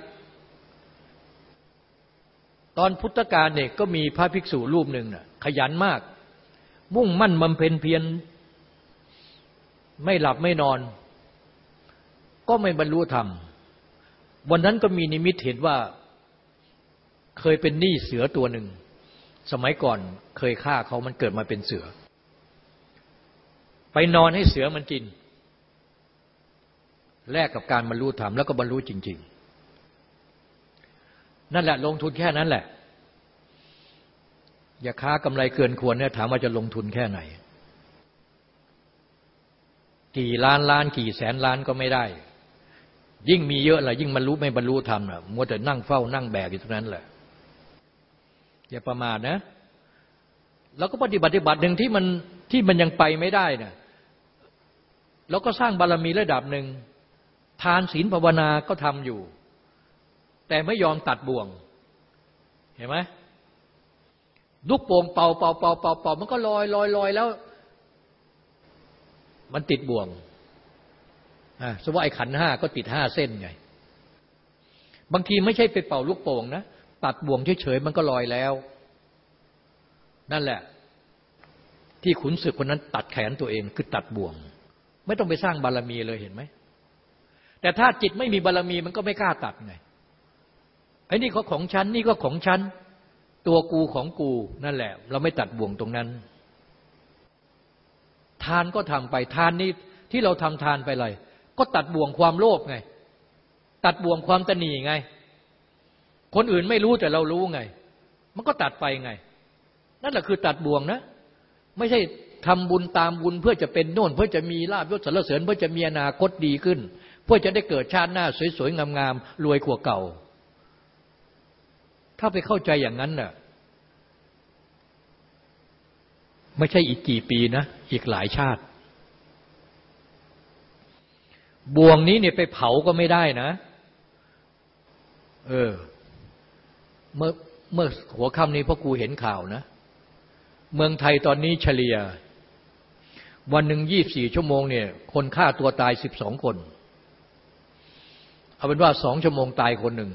ตอนพุทธกาลเนี่ยก็มีพระภิกษุรูปหนึ่งน่ะขยันมาก มุ่งมั่นบำเพ็ญเพียรไม่หลับไม่นอน ก็ไม่บรรลุธรรม วันนั้นก็มีนิมิตเห็นว่าเคยเป็นหนี้เสือตัวหนึ่ง สมัยก่อนเคยฆ่าเขามันเกิดมาเป็นเสือ ไปนอนให้เสือมันกิน แลกกับการบรรลุธรรมแล้วก็บรรลุจริง ๆ นั่นแหละลงทุนแค่นั้นแหละ อย่าค้ากำไรเกินควรเนี่ยถามว่าจะลงทุนแค่ไหนกี่ล้านล้านกี่แสนล้านก็ไม่ได้ ยิ่งมีเยอะละยิ่งบรรลุไม่บรรลุธรรมนะมัวแต่นั่งเฝ้านั่งแบกอยู่ตรงนั้นแหละอย่าประมาทนะ แล้วก็ปฏิบัติบัติหนึ่งที่มันที่มันยังไปไม่ได้นะ่ะแล้วก็สร้างบารมีระดับหนึ่งทานศีลภาวนาก็ทำอยู่ แต่ไม่ยอมตัดบ่วง เห็นไหมลูกโป่งเป่าเป่าเป่าเป่าเป่ามันก็ลอยลอยลอยแล้ว มันติดบ่วง สว่าไอ้ขันห้าก็ติดห้าเส้นไง บางทีไม่ใช่ไปเป่าลูกโป่งนะตัดบ่วงเฉยๆมันก็ลอยแล้ว นั่นแหละ ที่ขุนศึกคนนั้นตัดแขนตัวเองคือตัดบ่วง ไม่ต้องไปสร้างบารมีเลยเห็นไหมแต่ถ้าจิตไม่มีบารมีมันก็ไม่กล้าตัดไงไอ้นี่เขาของฉันนี่ก็ของฉันตัวกูของกูนั่นแหละ เราไม่ตัดบ่วงตรงนั้น ทานก็ทำไปทานนี้ที่เราทำทานไปเลย ก็ตัดบ่วงความโลภไง ตัดบ่วงความตนีไง คนอื่นไม่รู้แต่เรารู้ไง มันก็ตัดไปไง นั่นแหละคือตัดบ่วงนะ ไม่ใช่ทำบุญตามบุญเพื่อจะเป็นโน่น เพื่อจะมีลาบยศสรรเสริญ เพื่อจะมีอนาคตดีขึ้น เพื่อจะได้เกิดชาติหน้าสวยๆงามๆรวยกว่าเก่า ถ้าไปเข้าใจอย่างนั้นน่ะไม่ใช่อีกกี่ปีนะ อีกหลายชาติ บ่วงนี้เนี่ยไปเผาก็ไม่ได้นะ เออ เมื่อเมื่อหัวค่ำนี้พ่อครูเห็นข่าวนะ เมืองไทยตอนนี้เฉลี่ย วันหนึ่งยี่สี่ชั่วโมงเนี่ย คนฆ่าตัวตายสิบสองคน เอาเป็นว่าสองชั่วโมงตายคนหนึ่ง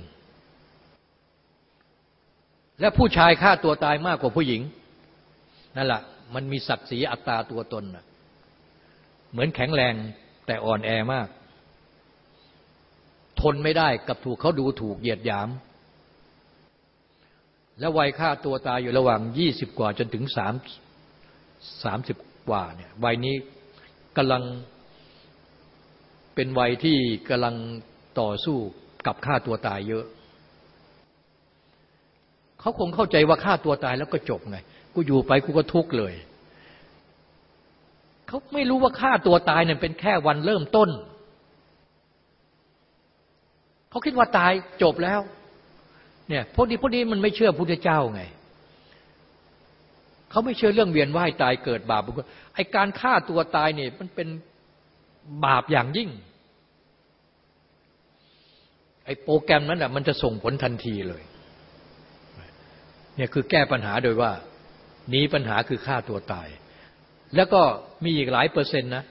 และผู้ชายฆ่าตัวตายมากกว่าผู้หญิง นั่นแหละมันมีศักดิ์ศรีอัตตาตัวตนเหมือนแข็งแรง แต่อ่อนแอมาก ทนไม่ได้กับถูกเขาดูถูกเหยียดหยาม และวัยฆ่าตัวตายอยู่ระหว่างยี่สิบกว่าจนถึงสามสามสิบกว่าเนี่ยวัยนี้กำลังเป็นวัยที่กำลังต่อสู้กับฆ่าตัวตายเยอะ เขาคงเข้าใจว่าฆ่าตัวตายแล้วก็จบไง กูอยู่ไปกูก็ทุกข์เลย เขาไม่รู้ว่าฆ่าตัวตายเนี่ยเป็นแค่วันเริ่มต้น เขาคิดว่าตายจบแล้ว เนี่ยพวกนี้พวกนี้มันไม่เชื่อพุทธเจ้าไงเขาไม่เชื่อเรื่องเวียนว่ายตายเกิดบาปไอการฆ่าตัวตายเนี่ยมันเป็นบาปอย่างยิ่ง ไอโปรแกรมนั้นอะมันจะส่งผลทันทีเลยเนี่ยคือแก้ปัญหาโดยว่าหนีปัญหาคือฆ่าตัวตาย แล้วก็มีอีกหลายเปอร์เซ็นต์นะ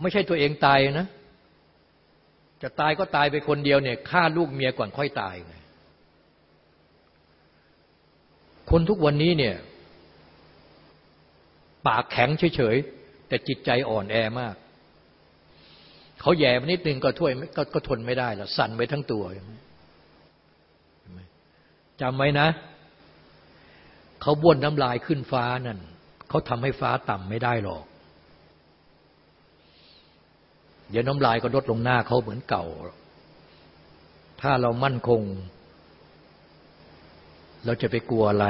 ไม่ใช่ตัวเองตายนะ จะตายก็ตายไปคนเดียวเนี่ยฆ่าลูกเมียก่อนค่อยตายไงคนทุกวันนี้เนี่ย ปากแข็งเฉยๆ แต่จิตใจอ่อนแอมาก เขาแย่นิดนึงก็ถ้วยกก็ทนไม่ได้แล้วสั่นไปทั้งตัวจำไว้นะ เขาบ้วนน้ำลายขึ้นฟ้านั่น เขาทำให้ฟ้าต่ำไม่ได้หรอก เดี๋ยวน้ำลายก็ลดลงหน้าเขาเหมือนเก่า ถ้าเรามั่นคง เราจะไปกลัวอะไร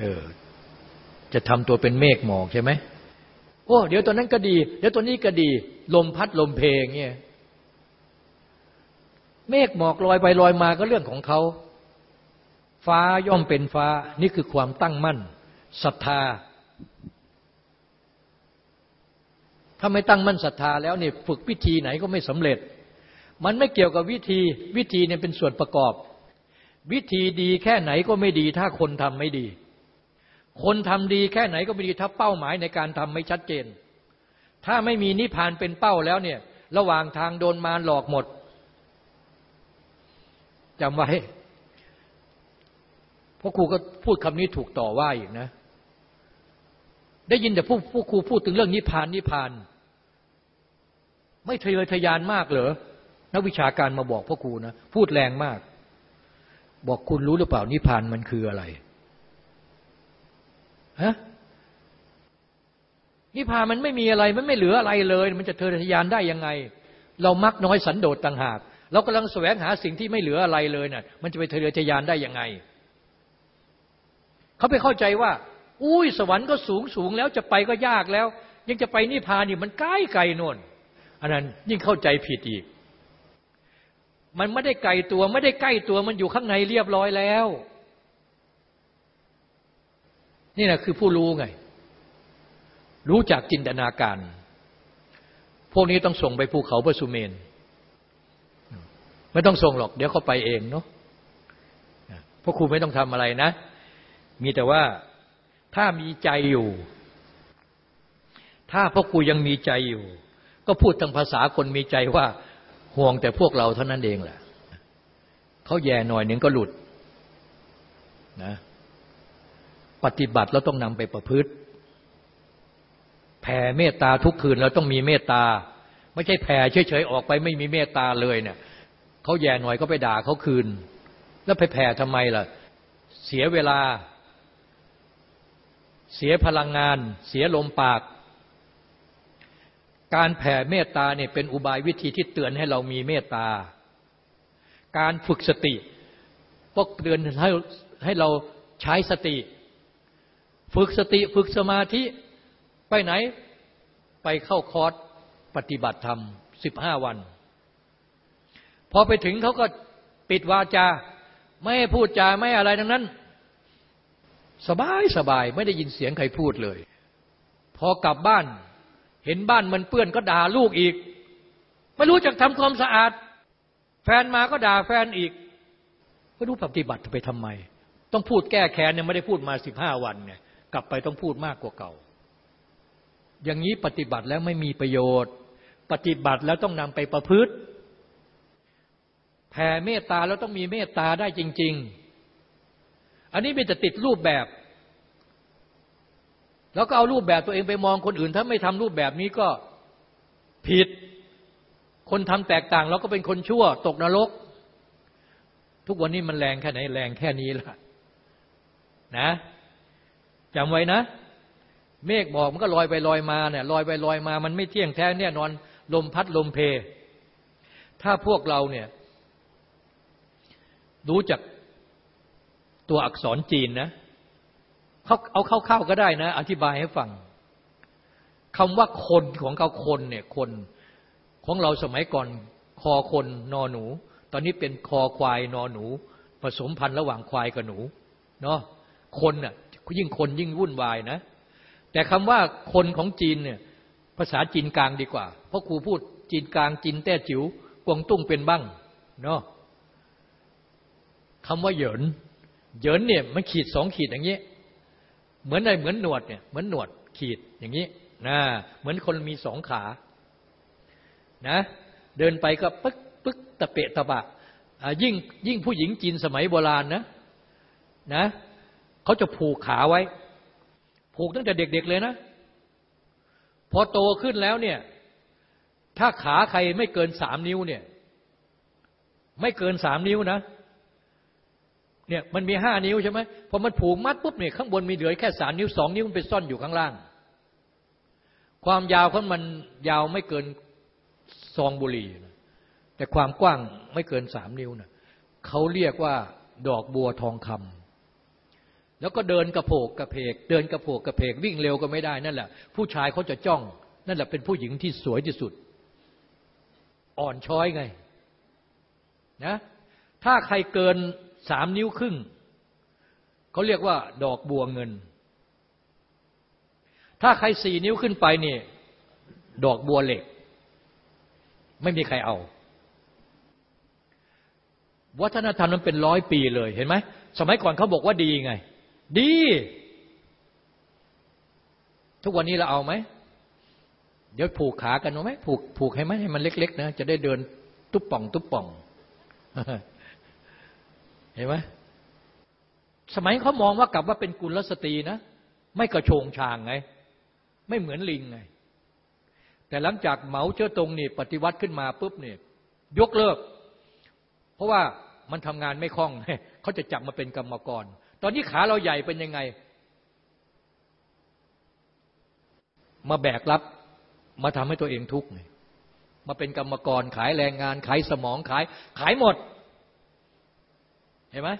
เออ จะทำตัวเป็นเมฆหมอกใช่ไหมโอ้เดี๋ยวตัวนั้นก็ดี เดี๋ยวตัวนี้ก็ดี ลมพัดลมเพลงเงี้ยเมฆหมอกลอยไปลอยมาก็เรื่องของเขา ฟ้าย่อมเป็นฟ้านี่คือความตั้งมั่นศรัทธา ถ้าไม่ตั้งมั่นศรัทธาแล้วเนี่ยฝึกวิธีไหนก็ไม่สำเร็จ มันไม่เกี่ยวกับวิธี วิธีเนี่ยเป็นส่วนประกอบ วิธีดีแค่ไหนก็ไม่ดี ถ้าคนทำไม่ดี คนทำดีแค่ไหนก็ไม่ดี ถ้าเป้าหมายในการทำไม่ชัดเจน ถ้าไม่มีนิพพานเป็นเป้าแล้วเนี่ย ระหว่างทางโดนมารหลอกหมดจำไว้ พราะครูก็พูดคำนี้ถูกต่อว่าอีกนะ ได้ยินแต่พวกพวกครูพูดถึงเรื่องนิพพานนิพพาน ไม่ทะเยอทะยานมากเหรอนักวิชาการมาบอกพ่อครูนะพูดแรงมาก บอกคุณรู้หรือเปล่านิพพานมันคืออะไรฮะนิพพานมันไม่มีอะไรมันไม่เหลืออะไรเลย มันจะเทอทะยานได้ยังไง เรามักน้อยสันโดษต่างหาก เรากำลังแสวงหาสิ่งที่ไม่เหลืออะไรเลยนะ่ะ มันจะไปเทอทะยานได้ยังไง เขาไปเข้าใจว่า อุ้ยสวรรค์ก็สูงสูงแล้วจะไปก็ยากแล้ว ยังจะไปนิพพานนี่มันใกล้ไกลโน่นอันนั้นยิ่งเข้าใจผิดอีก มันไม่ได้ไกลตัวไม่ได้ใกล้ตัวมันอยู่ข้างในเรียบร้อยแล้ว นี่นะคือผู้รู้ไง รู้จักจินตนาการ พวกนี้ต้องส่งไปภูเขาพระสุเมน ไม่ต้องส่งหรอก เดี๋ยวเขาไปเองเนาะพวกครูไม่ต้องทำอะไรนะ มีแต่ว่าถ้ามีใจอยู่ ถ้าพ่อครูยังมีใจอยู่ ก็พูดทางภาษาคนมีใจว่าห่วงแต่พวกเราเท่านั้นเองแหละเขาแย่หน่อยหนึ่งก็หลุดนะปฏิบัติแล้วต้องนำไปประพฤติ แผ่เมตตาทุกคืนเราต้องมีเมตตา ไม่ใช่แผ่เฉยๆออกไปไม่มีเมตตาเลยเนี่ยเขาแย่หน่อยก็ไปด่าเขาคืน แล้วไปแผ่ทำไมล่ะ เสียเวลา เสียพลังงาน เสียลมปาก การแผ่เมตตาเนี่ยเป็นอุบายวิธีที่เตือนให้เรามีเมตตา การฝึกสติพวกเตือนให้ให้เราใช้สติ ฝึกสติฝึกสมาธิไปไหนไปเข้าคอร์สปฏิบัติธรรมสิบห้าวัน พอไปถึงเขาก็ปิดวาจา ไม่พูดจาไม่อะไรทั้งนั้น สบายสบายไม่ได้ยินเสียงใครพูดเลย พอกลับบ้าน เห็นบ้านมันเปื้อนก็ด่าลูกอีก ไม่รู้จักทำความสะอาด แฟนมาก็ด่าแฟนอีก ไม่รู้ปฏิบัติไปทำไม ต้องพูดแก้แค้นเนี่ยไม่ได้พูดมาสิบห้าวันเนี่ยกลับไปต้องพูดมากกว่าเก่า อย่างนี้ปฏิบัติแล้วไม่มีประโยชน์ ปฏิบัติแล้วต้องนำไปประพฤติแผ่เมตตาแล้วต้องมีเมตตาได้จริง ๆ อันนี้เป็นแต่ติดรูปแบบ แล้วก็เอารูปแบบตัวเองไปมองคนอื่น ถ้าไม่ทำรูปแบบนี้ก็ผิด คนทำแตกต่างเราก็เป็นคนชั่ว ตกนรก ทุกวันนี้มันแรงแค่ไหนแรงแค่นี้ละนะจำไว้นะ เมฆบอกมันก็ลอยไปลอยมาเนี่ยลอยไปลอยมา มันไม่เที่ยงแท้แน่นอนลมพัดลมเพ ถ้าพวกเราเนี่ยรู้จัก ตัวอักษรจีนนะเขาเอาเข้าๆก็ได้นะ อธิบายให้ฟังคำว่าคนของเขาคนเนี่ยคนของเราสมัยก่อนคอคนนอหนู ตอนนี้เป็นคอควายนอหนู ผสมพันธุ์ระหว่างควายกับหนูเนาะคนน่ะยิ่งคนยิ่งวุ่นวายนะ แต่คำว่าคนของจีนเนี่ยภาษาจีนกลางดีกว่า เพราะครูพูดจีนกลางจีนแต้จิ๋วกวงตุ้งเป็นบ้างเนาะคำว่าเหยิน เหยินเนี่ยมันขีดสองขีดอย่างนี้ เหมือนอะไรเหมือนหนวดเนี่ยเหมือนหนวดขีดอย่างนี้นะเหมือนคนมีสองขานะเดินไปก็ปึ๊กปึ๊กตะเปะตะบะยิ่งยิ่งผู้หญิงจีนสมัยโบราณนะนะเขาจะผูกขาไว้ ผูกตั้งแต่เด็กๆเลยนะ พอโตขึ้นแล้วเนี่ย ถ้าขาใครไม่เกินสามนิ้วเนี่ย ไม่เกินสามนิ้วนะ เนี่ยมันมีห้านิ้วใช่ไหมพอมันผูกมัดปุ๊บเนี่ยข้างบนมีเหลือแค่สามนิ้วสองนิ้วมันไปซ่อนอยู่ข้างล่าง ความยาวของมันยาวไม่เกินซองบุหรี่แต่ความกว้างไม่เกินสามนิ้วนะเขาเรียกว่าดอกบัวทองคำแล้วก็เดินกระโผกกระเพก เดินกระโผกกระเพกวิ่งเร็วก็ไม่ได้นั่นแหละ ผู้ชายเขาจะจ้อง นั่นแหละเป็นผู้หญิงที่สวยที่สุด อ่อนช้อยไงนะถ้าใครเกิน สามนิ้วครึ่งเขาเรียกว่า ดอกบัวเงิน ถ้าใครสี่นิ้วขึ้นไปนี่ ดอกบัวเหล็ก ไม่มีใครเอา วัฒนธรรมมันเป็นร้อยปีเลยเห็นไหมสมัยก่อนเขาบอกว่าดีไง ดี ทุกวันนี้เราเอาไหม เดี๋ยวผูกขากันเอาไหมผูกผูกให้ไหมให้มันเล็ก ๆ นะ จะได้เดินตุ๊บป่อง ตุ๊บป่อง เห็นไหมสมัยเขามองว่ากลับว่าเป็นกุลสตรีนะ ไม่กระโชงชางไง ไม่เหมือนลิงไง แต่หลังจากเหมาเจ้าตรงนี่ปฏิวัติขึ้นมาปุ๊บเนี่ยยกเลิก เพราะว่ามันทำงานไม่คล่องเขาจะจับมาเป็นกรรมกร ตอนนี้ขาเราใหญ่เป็นยังไง มาแบกรับ มาทำให้ตัวเองทุกข์มาเป็นกรรมกรขายแรงงาน ขายสมองขาย ขายหมด เห็นไหม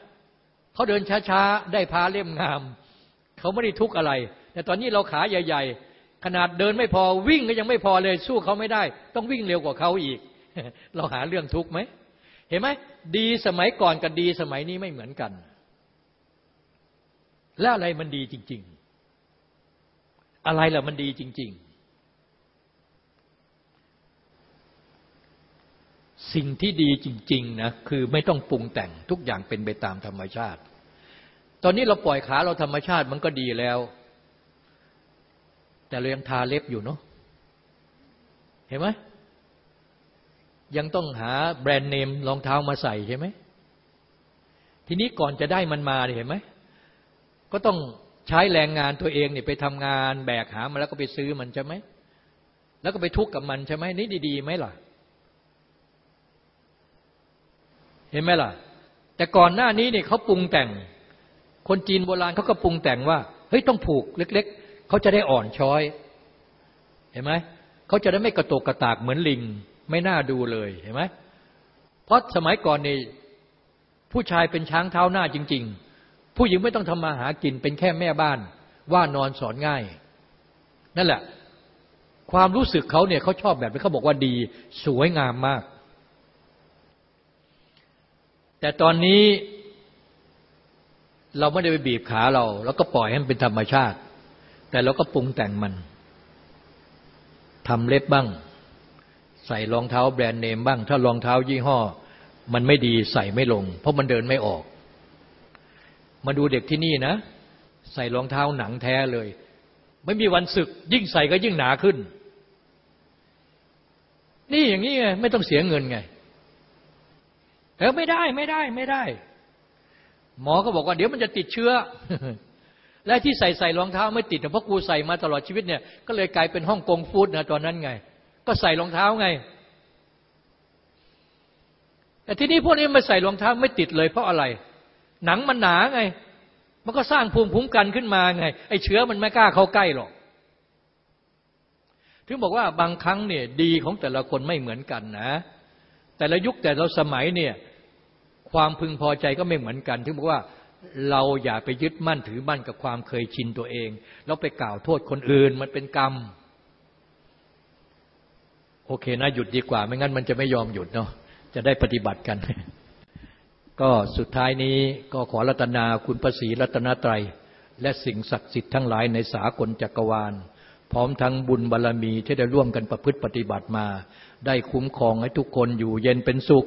เขาเดินช้าๆ ได้พาเล่มงาม เขาไม่ได้ทุกข์อะไร แต่ตอนนี้เราขาใหญ่ ๆ ขนาดเดินไม่พอวิ่งก็ยังไม่พอเลยสู้เขาไม่ได้ ต้องวิ่งเร็วกว่าเขาอีก เราหาเรื่องทุกข์ไหมเห็นไหมดีสมัยก่อนกับดีสมัยนี้ไม่เหมือนกัน แล้วอะไรมันดีจริง ๆ อะไรล่ะมันดีจริง ๆ สิ่งที่ดีจริงๆนะคือไม่ต้องปรุงแต่งทุกอย่างเป็นไปตามธรรมชาติ ตอนนี้เราปล่อยขาเราธรรมชาติมันก็ดีแล้ว แต่เรายังทาเล็บอยู่เนาะเห็นไหมยังต้องหาแบรนด์เนมรองเท้ามาใส่ใช่ไหมทีนี้ก่อนจะได้มันมาเห็นไหมก็ต้องใช้แรงงานตัวเองเนี่ยไปทำงานแบกหามาแล้วก็ไปซื้อมันใช่ไหมแล้วก็ไปทุกข์กับมันใช่ไหมนี่ดีๆไหมล่ะ เห็นไหมล่ะ แต่ก่อนหน้านี้เนี่ยเขาปรุงแต่ง คนจีนโบราณเขาก็ปรุงแต่งว่า เฮ้ยต้องผูกเล็ก ๆเขาจะได้อ่อนช้อย เห็นไหมเขาจะได้ไม่กระตกกระตากเหมือนลิง ไม่น่าดูเลยเห็นไหมเพราะสมัยก่อนนี่ผู้ชายเป็นช้างเท้าหน้าจริง ๆ ผู้หญิงไม่ต้องทำมาหากินเป็นแค่แม่บ้าน ว่านอนสอนง่าย นั่นแหละ ความรู้สึกเขาเนี่ยเขาชอบแบบนี้เขาบอกว่าดี สวยงามมาก แต่ตอนนี้เราไม่ได้ไปบีบขาเรา แล้วก็ปล่อยให้มันเป็นธรรมชาติ แต่เราก็ปรุงแต่งมันทำเล็บบ้าง ใส่รองเท้าแบรนด์เนมบ้าง ถ้ารองเท้ายี่ห้อ มันไม่ดีใส่ไม่ลง เพราะมันเดินไม่ออก มาดูเด็กที่นี่นะ ใส่รองเท้าหนังแท้เลย ไม่มีวันศึก ยิ่งใส่ก็ยิ่งหนาขึ้น นี่อย่างนี้ไงไม่ต้องเสียเงินไง ออไม่ได้ไม่ได้ไม่ได้ หมอก็บอกว่าเดี๋ยวมันจะติดเชื้อ และที่ใส่ใส่รองเท้าไม่ติดเพราะกูใส่มาตลอดชีวิตเนี่ยก็เลยกลายเป็นห้องกงฟูดนะตอนนั้นไง ก็ใส่รองเท้าไง แต่ที่นี้พวกนี้มาใส่รองเท้าไม่ติดเลยเพราะอะไร หนังมันหนาไง มันก็สร้างภูมิคุ้มกันขึ้นมาไงไอ้เชื้อมันไม่กล้าเข้าใกล้หรอกถึงบอกว่าบางครั้งเนี่ยดีของแต่ละคนไม่เหมือนกันนะแต่ละยุคแต่ละสมัยเนี่ย ความพึงพอใจก็ไม่เหมือนกัน ถึงบอกว่าเราอย่าไปยึดมั่นถือมั่นกับความเคยชินตัวเอง แล้วไปกล่าวโทษคนอื่นมันเป็นกรรม โอเคนะหยุดดีกว่า ไม่งั้นมันจะไม่ยอมหยุดเนาะจะได้ปฏิบัติกัน ก็สุดท้ายนี้ก็ขอรัตนาคุณพระศรีรัตนตรัย และสิ่งศักดิ์สิทธิ์ทั้งหลายในสากลจักรวาล พร้อมทั้งบุญบารรมีที่ได้ร่วมกันประพฤติปฏิบัติมา ได้คุ้มครองให้ทุกคนอยู่เย็นเป็นสุข